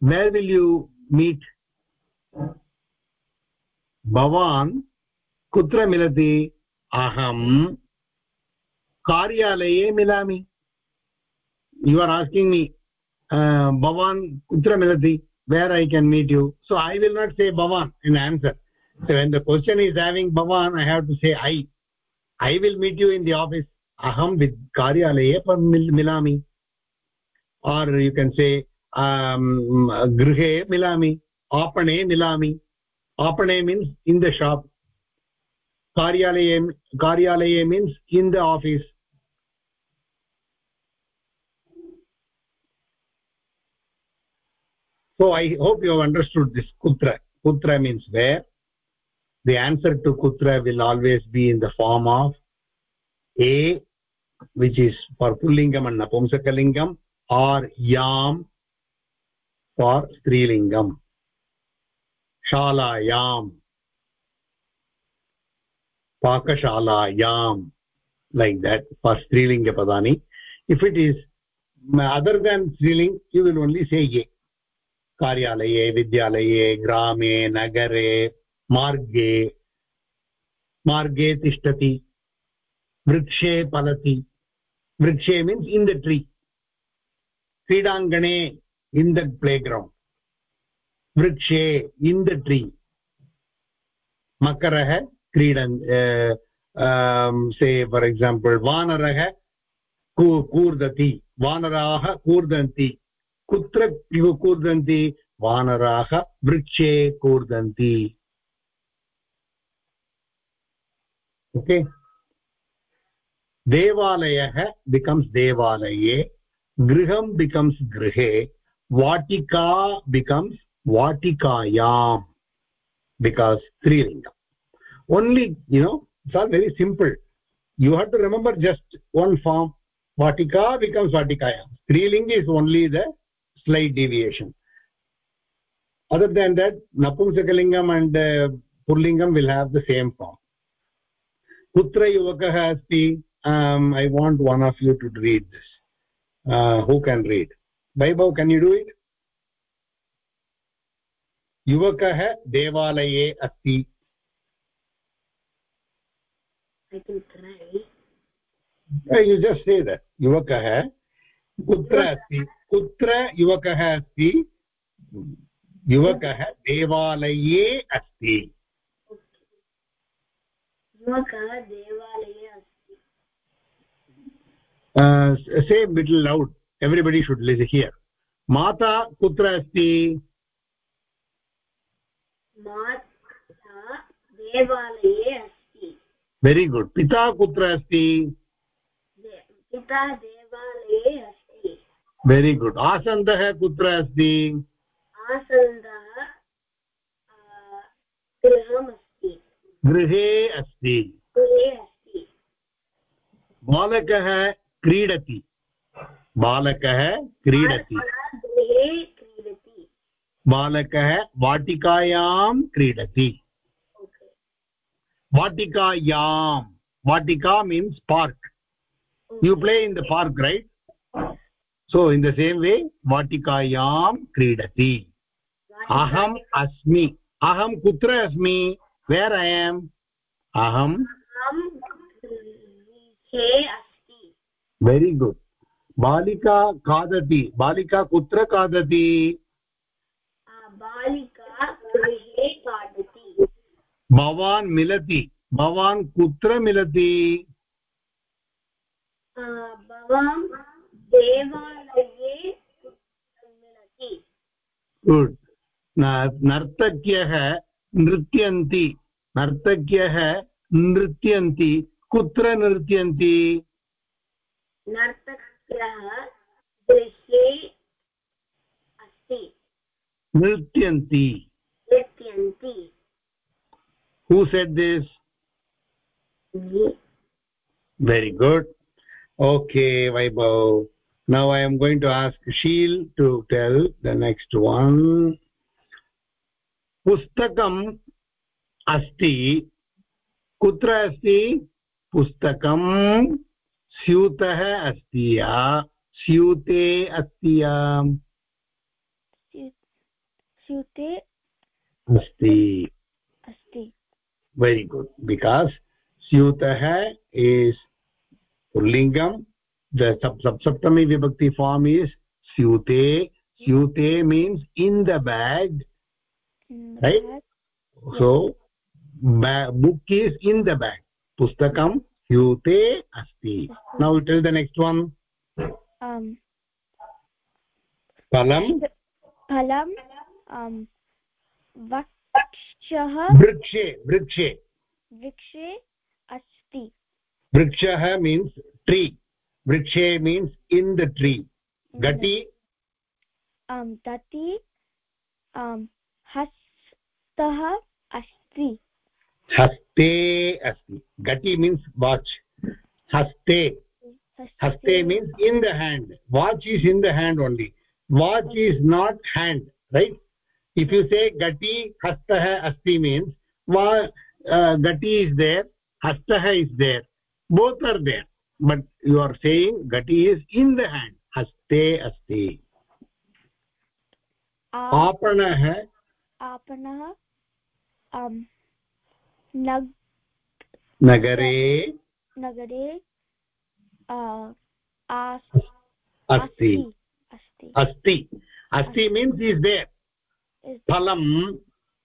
where will you meet? Bhavan kutra milati aham karyalaye milami. You are asking me भवान् कुत्र मिलति where I can meet you so I will not say भवान् in answer the question is having bhavan i have to say i i will meet you in the office aham vid karyalaye milami or you can say um grihe milami apane milami apane means in the shop karyalaye karyalaye means in the office so i hope you have understood this kutra. Kutra means where? The answer to kutra will always be in the form of a which is for pullingam and napumsakalingam or yam for strilingam shalayam pakashalayam like that for strilinga padani if it is other than striling you will only say ye कार्यालये, विद्यालये, ग्रामे, नगरे, मार्गे मार्गे तिष्ठति, वृक्षे फलति। वृक्षे मीन्स् इन् द ट्री क्रीडाङ्गणे इन् द प्लेग्रौण्ड् वृक्षे इन् द ट्री मकरः क्रीडन् से फार् एक्साम्पल् वानरः कूर्दति। वानराः कूर्दन्ति। कुत्र कूर्दन्ति? वानराः वृक्षे कूर्दन्ति। ओके देवालयः बिकम्स् देवालये, गृहं बिकम्स् गृहे, वाटिका बिकम्स् वाटिकायां because त्रीलिङ्गम् only you know it's are very simple you have to remember just one form Vatika becomes वाटिकायां त्रीलिङ्ग् is only the slight deviation other than that napumsakalingam and uh, purlingam will have the same form kutra yuvakah asti um, i want one of you to read this uh, who can read vaibhav can you do it युवकः देवालये अस्ति you just say that युवकः कुत्र अस्ति। कुत्र युवकः अस्ति? युवकः देवालये अस्ति। युवकः देवालये अस्ति। Say little loud everybody should listen here माता कुत्र अस्ति? माता देवालये अस्ति। वेरि गुड् पिता कुत्र अस्ति? पिता देवालये अस्ति। वेरि गुड् आसन्दः कुत्र अस्ति आसन्दः गृहमस्ति गृहे अस्ति गृहे अस्ति बालकः क्रीडति बालकः क्रीडति गृहे क्रीडति बालकः वाटिकायां क्रीडति वाटिकायां वाटिका means park you play in the park right? So in the same way वाटिकायां क्रीडति अहम् अस्मि अहं कुत्र अस्मि वेर् ऐ एम् अहं वेरि गुड् बालिका खादति बालिका कुत्र खादति भवान् मिलति भवान् कुत्र मिलति देवालये मिलति गुड् नर्तक्यः नृत्यन्ति नर्तक्यः नृत्यन्ति कुत्र नृत्यन्ति नर्तक्यः गृहे अस्ति नृत्यन्ति who said this? Very good. Okay vaibhav. Now i am going to ask sheel to tell the next one pustakam asti kutra asti pustakam स्यूतः अस्ति या स्यूते अस्ति या स्यूते अस्ति अस्ति very good because syutah is lingam the sub saptami vibhakti form is syute syute means in the bag in the Right? bag. so ba book is in the bag pustakam syute asti now tell the next one um phalam फलं um वक्षः vrikshe vrikshe वृक्षे अस्ति vrikshah means tree vrikshe means in the tree gati um दति um हस्तः अस्ति हस्ते अस्ति gati means watch haste haste means in the hand watch is in the hand only watch is not hand right if you say gati hastah asti means va uh, gati is there hastah is there both are there but you are saying gati is in the hand haste asti आपणः आपणः um नग नगरे नगरे uh, अस्ति अस्ति अस्ति अस्ति means is there Is- फलं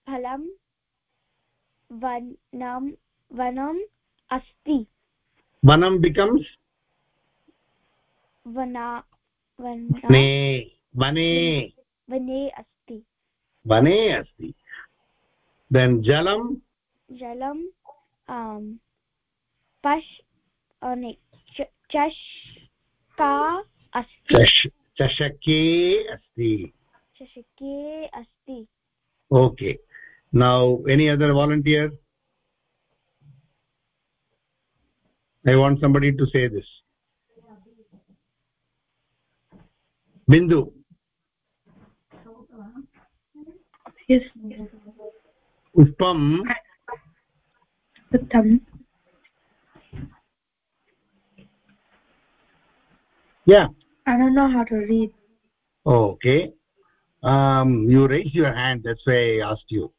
फलं वनं वनम् वनं becomes? वना ने वना वने वने अस्ति वने अस्ति देन् जलं जलं um, पश् oh, ne, च- चष्का अस्ति चष चषके अस्ति चषके अस्ति okay. Now any other volunteer? I want somebody to say this. Bindu. Yes. Pushpam uttam. Yeah. I don't know how to read. Okay. Um you raise your hand that's why i asked you.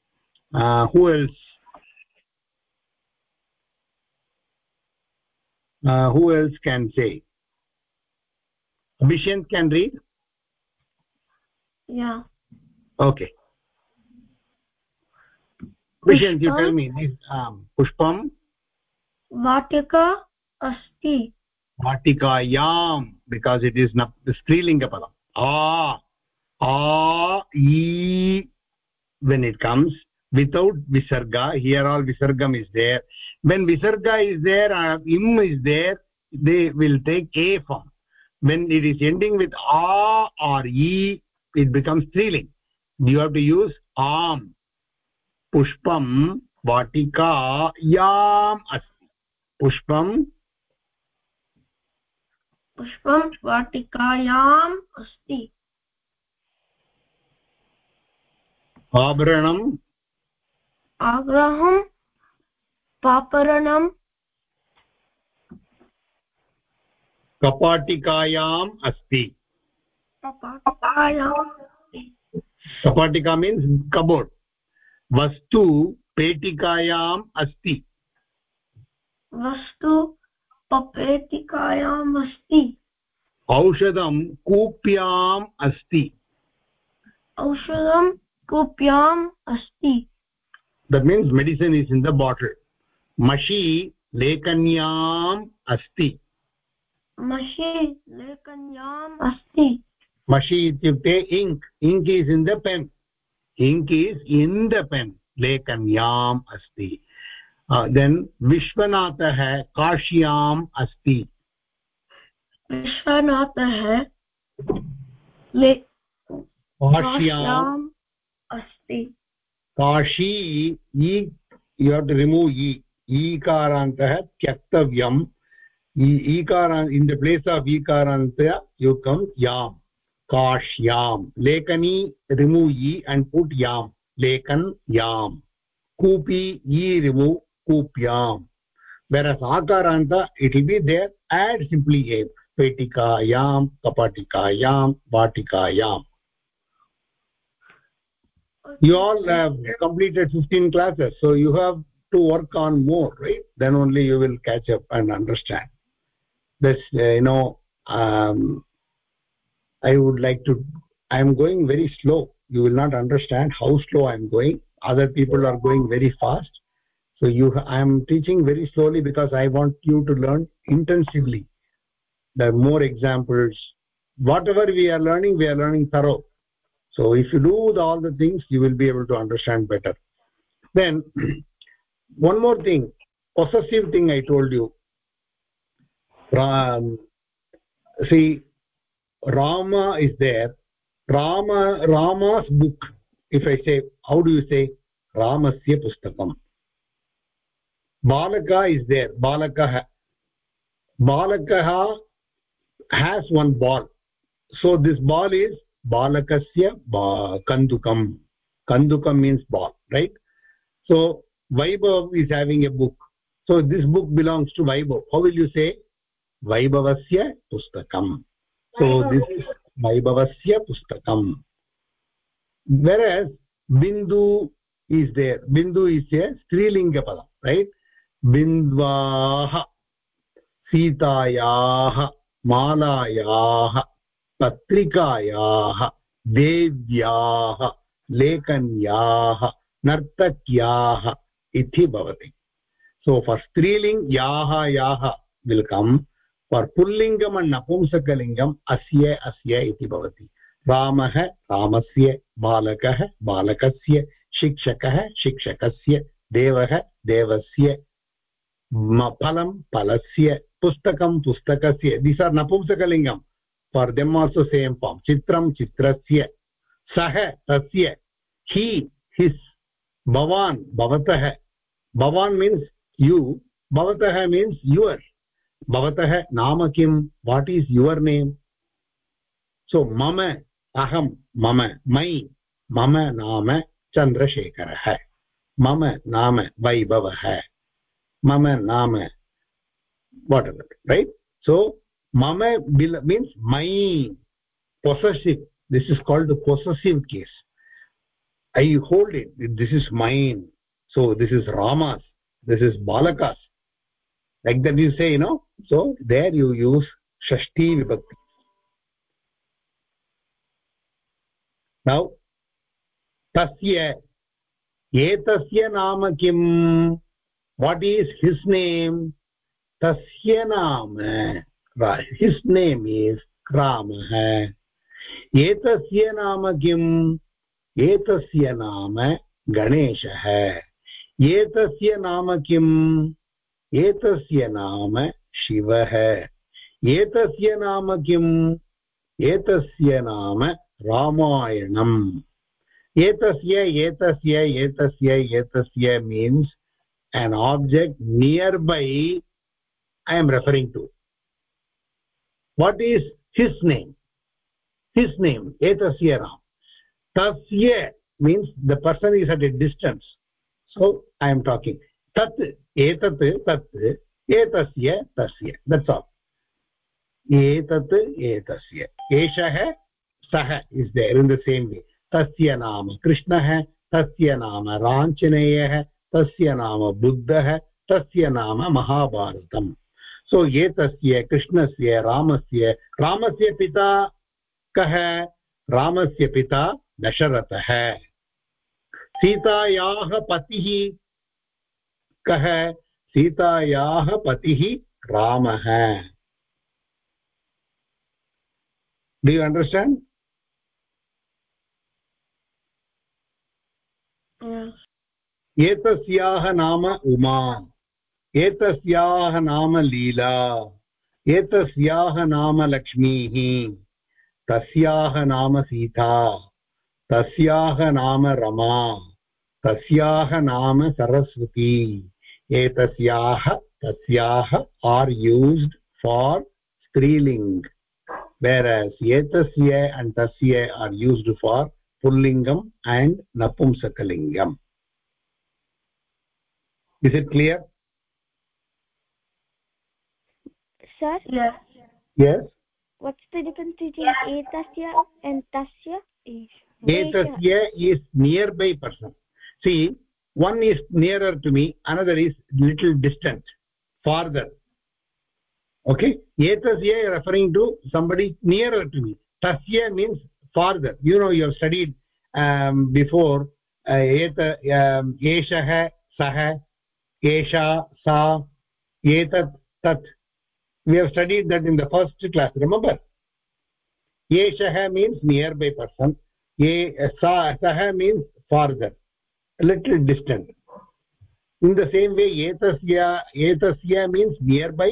Uh who else uh who else can say? Abhishek can read? Yeah. Okay. Abhishek you tell me. This um pushpam? Vatika asti. Vatikayam because it is not the strilinga padam ah ah e when it comes without visarga here all visargam is there when visarga is there uh, im is there they will take a form when it is ending with a or e it becomes striling you have to use am pushpam vatika yam asti pushpam पुष्पं वाटिकायाम् अस्ति आभरणम् आग्रहं पापरणं कपाटिकायाम् अस्ति। कपाटिका means cupboard वस्तु पेटिकायाम् अस्ति। वस्तु पपेटिकायाम् अस्ति। औषधं कूप्याम् अस्ति। औषधं कूप्याम् अस्ति। That means medicine is in the bottle मशी लेखन्याम् अस्ति मषि लेखन्याम् अस्ति मशी इत्युक्ते ink ink is in the pen ink is in the pen लेखन्याम् अस्ति देन् विश्वनाथः काश्याम् अस्ति विश्वनाथः ले काश्याम् काश्याम् अस्ति काशी ई यु हव् टु रिमूव् ई, ईकारान्तः त्यक्तव्यम्। ईकारा इन् द प्लेस् आफ् ईकारान्त यु कम् याम्, काश्याम्। लेखनी रिमूव् ई अण्ड् पुट् याम्, लेखन् याम्। कूपी ई रिमूव् कूप्याम् whereas akaranta it will be there, add simply a petikayam kapatikayam vatikayam you all have completed 15 classes so you have to work on more right? Then only you will catch up and understand. This uh, you know um, i would like to i am going very slow. You will not understand how slow i am going. Other people are going very fast. So you i am teaching very slowly because i want you to learn intensively. There are more examples whatever we are learning we are learning thorough so if you do all the things you will be able to understand better. Then one more thing. Possessive thing i told you. Um, see rama is there. Rama rama's book. If i say how do you say? Ramasya pustakam. Balaka is there. Balakah has one ball. So this ball is बालकस्य कन्दुकं. कन्दुकं means ball right so Vaibhav is having a book so this book belongs to Vaibhav how will you say वैभवस्य पुस्तकं so this वैभवस्य पुस्तकं where is Bindu is there Bindu is a स्त्रीलिङ्गपदं right बिन्द्वाः सीतायाः मालायाः पत्रिकायाः, देव्याः, लेखन्याः, नर्तक्याः इति भवति। सो फर् स्त्रीलिङ्ग्, याः याः विल् कम् फर् पुल्लिङ्गम् अण्ड् नपुंसकलिङ्गम्, अस्य अस्य इति भवति। रामः, रामस्य, बालकः, बालकस्य, शिक्षकः, शिक्षकस्य, देवः, देवस्य फलं, फलस्य, पुस्तकं, पुस्तकस्य this are नपुंसकलिङ्गं for them also same form चित्रं चित्रस्य। सः तस्य हि हिस् भवान्, भवतः। भवान् मीन्स् यु भवतः मीन्स् युवर् भवतः नाम किं what is your name so मम, अहं, मम मै मम नाम चन्द्रशेखरः। मम नाम वैभवः। mama nama whatever right? So mama means my possessive this is called the possessive case. I hold it this is mine. So this is ramas this is balakas. Like that you say you know? So there you use shashti vibhakti. Now tasya etasya nama kim? What is his name? Tasya naam his name is रामः एतस्य नाम किम् एतस्य नाम गणेशः एतस्य नाम किम् एतस्य नाम शिवः एतस्य नाम किम् एतस्य नाम रामायणम् एतस्य एतस्य एतस्य एतस्य means an object near by I am referring to what is his name his name एतस्य राम् तस्य means the person is at a distance so I am talking तत् एतत् तत् एतस्य तस्य दट्स् आल् एतत् एतस्य एषः सः is there in the same way तस्य नाम कृष्णः तस्य नाम राञ्चनेयः तस्य नाम बुद्धः तस्य नाम महाभारतम् सो एतस्य कृष्णस्य रामस्य। रामस्य पिता कः? रामस्य पिता दशरथः। सीतायाः पतिः कः? सीतायाः पतिः रामः। डु यु अण्डर्स्टाण्ड् एतस्याः नाम उमा। एतस्याः नाम लीला एतस्याः नाम लक्ष्मीः तस्याः नाम सीता तस्याः नाम रमा तस्याः नाम सरस्वती एतस्याः तस्याः आर् यूस्ड् फार् स्त्रीलिङ्ग् whereas etasya and tasya are used for pullingam and napumsakalingam is it clear Sir? Yes. Yes. What's the difference between etasya and tasya? Etasya is nearby person. See one is nearer to me another is little distant farther. Okay? Etasya referring to somebody nearer to me. Tasya means farther. You know you have studied um, before uh, eta um, eshah sah esha sa etat tat we have studied that in the first class remember? Eshah means nearby person. Ye sa sah means farther a little distant. In the same way etasya etasya means nearby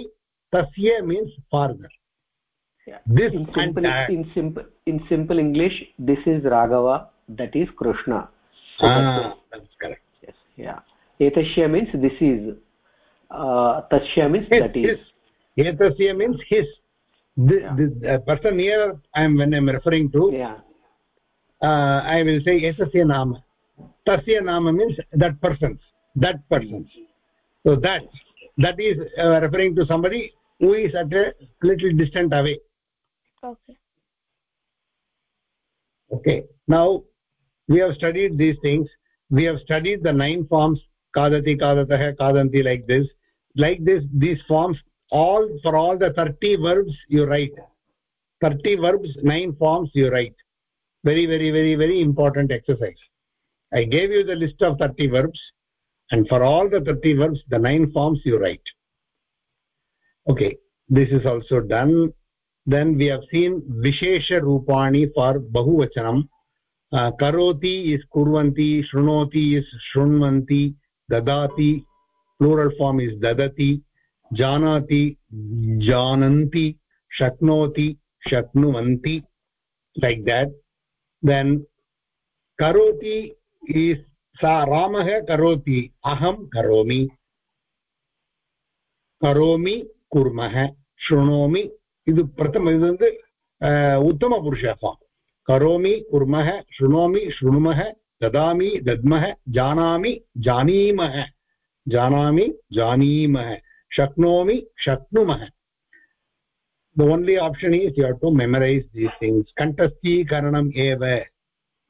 tasya means farther. Yeah. this in simple and in simple in simple english this is raghava that is krishna. So ah, that's, that's correct. Yes yeah. Etashya means this is uh tasya means that is. Etasya means his the, Yeah. the, the person near i am when i am referring to yeah. uh, i will say etasya nama. Tasya nama means that person's that person's. So that that is uh, referring to somebody who is at a little distant away. Okay. Okay. Now we have studied these things. We have studied the nine forms kadati kadatah kadanti like this. Like this these forms all for all the 30 verbs you write. 30 verbs nine forms you write. Very very very very important exercise. I gave you the list of 30 verbs and for all the 30 verbs the nine forms you write. Okay this is also done. Then we have seen vishesha rupani for bahuvachanam. Uh, karoti is kurvanti shrunoti is shrunvanti dadati plural form is dadati जानाति, जानन्ति, शक्नोति, शक्नुवन्ति like that then करोति सा रामः करोति, अहं करोमि. करोमि, कुर्मः. शृणोमि, इद् प्रथम, इद् उत्तमपुरुषः करोमि, कुर्मः, शृणोमि, शृणुमः, ददामि, दद्मः, जानामि, जानीमः. जानामि, जानीमः. शक्नोमि शक्नुमः the only option is you have to memorize these things kantasthikaranam eva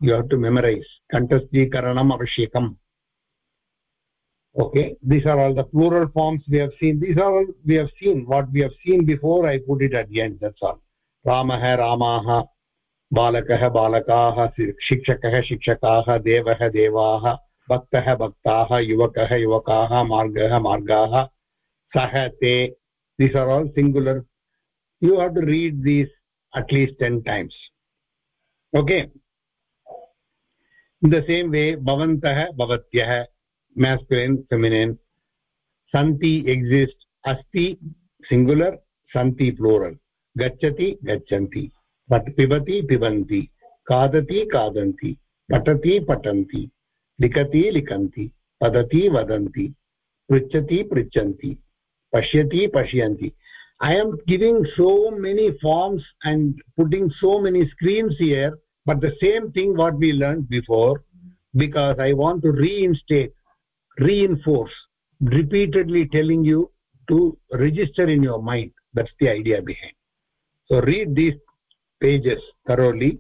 you have to memorize kantasthikaranam avashyakam okay these are all the plural forms we have seen these are all we have seen what we have seen before i put it at the end that's all ramah ramaah बालकः बालकाः शिक्षकः शिक्षकाः देवः देवाः भक्तः भक्ताः युवकः युवकाः मार्गः मार्गाः ते these are all singular you have to read these at least 10 times okay in the same way bhavantah bhavatyah masculine feminine santi exist asti singular santi plural gacchati gacchanti pibati pibanti kadati kadanti patati patanti likati likanti padati vadanti pruchati pruchanti pashyati pashyanti i am giving so many forms and putting so many screens here but the same thing what we learned before because i want to reinstate reinforce repeatedly telling you to register in your mind. That's the idea behind. So read these pages thoroughly.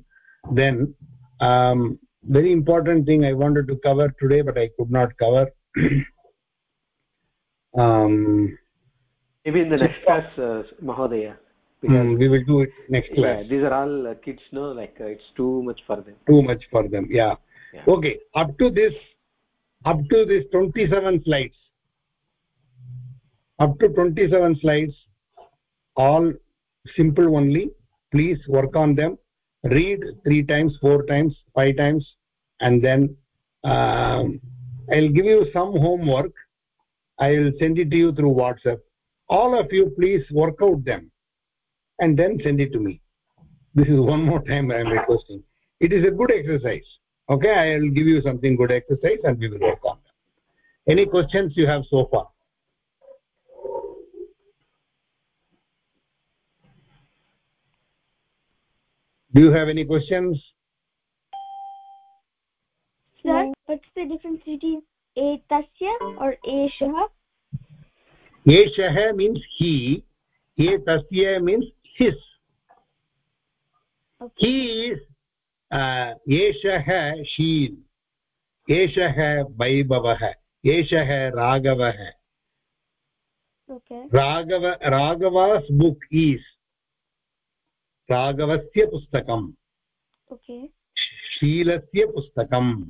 Then um, very important thing i wanted to cover today but i could not cover. Um, maybe in the next class uh, mahodaya mm, we will do it next class. yeah these are all uh, kids no? Like uh, it's too much for them. Too much for them yeah. Yeah. okay up to this up to this 27 slides. Up to 27 slides all simple only. Please work on them. Read three times four times five times and then um, i'll give you some homework. I will send it to you through whatsapp all of you please work out them and then send it to me. This is one more time i am requesting. It is a good exercise. Okay i will give you something good exercise and we will work on that. Any questions you have so far? Do you have any questions? Sir what's the difference between etasya or eshah means he etasya means his. Okay. he is uh, eshah Sheel एषः वैभवः एषः राघवः. Raghav Raghav's book is राघवस्य पुस्तकम्. शीलस्य पुस्तकम्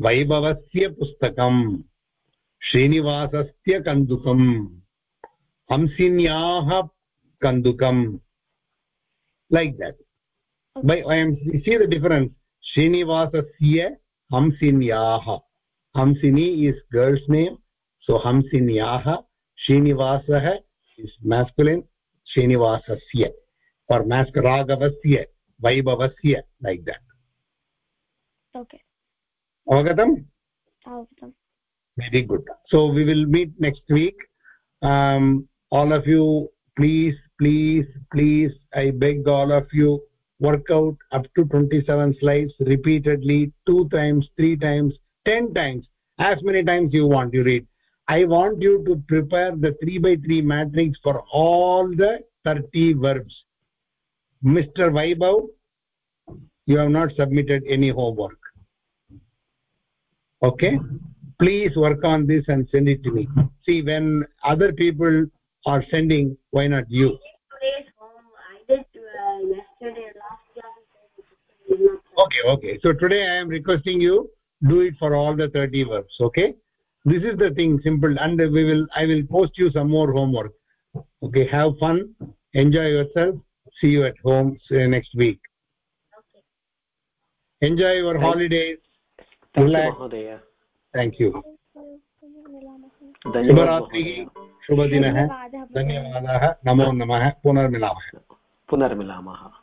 वैभवस्य पुस्तकम्. श्रीनिवासस्य कन्दुकम्। हंसिन्याः कन्दुकम्। Like that by I am see the difference श्रीनिवासस्य हंसिन्याः Hamsini is girls name so हंसिन्याः श्रीनिवासः इस् मेस्कुलिन् श्रीनिवासस्य। फार् मेस्क् राघवस्य वैभवस्य लैक् देट् अवगतम्? अवगतम्। Very good. So we will meet next week. Um, all of you please please please i beg all of you work out up to 27 slides repeatedly two times three times 10 times as many times you want you read. I want you to prepare the 3 by 3 matrix for all the 30 verbs. Mr vaibhav you have not submitted any homework. Okay please work on this and send it to me. Mm-hmm. See when other people are sending why not you? Okay okay. So today i am requesting you do it for all the 30 verbs okay? This is the thing simple and we will i will post you some more homework okay? Have fun enjoy yourself see you at home next week. Okay. enjoy your Thank holidays. Thank relax. You, thank you शुभरात्रि शुभदिनः। धन्यवादाः। नमो नमः। पुनर्मिलामः। पुनर्मिलामः।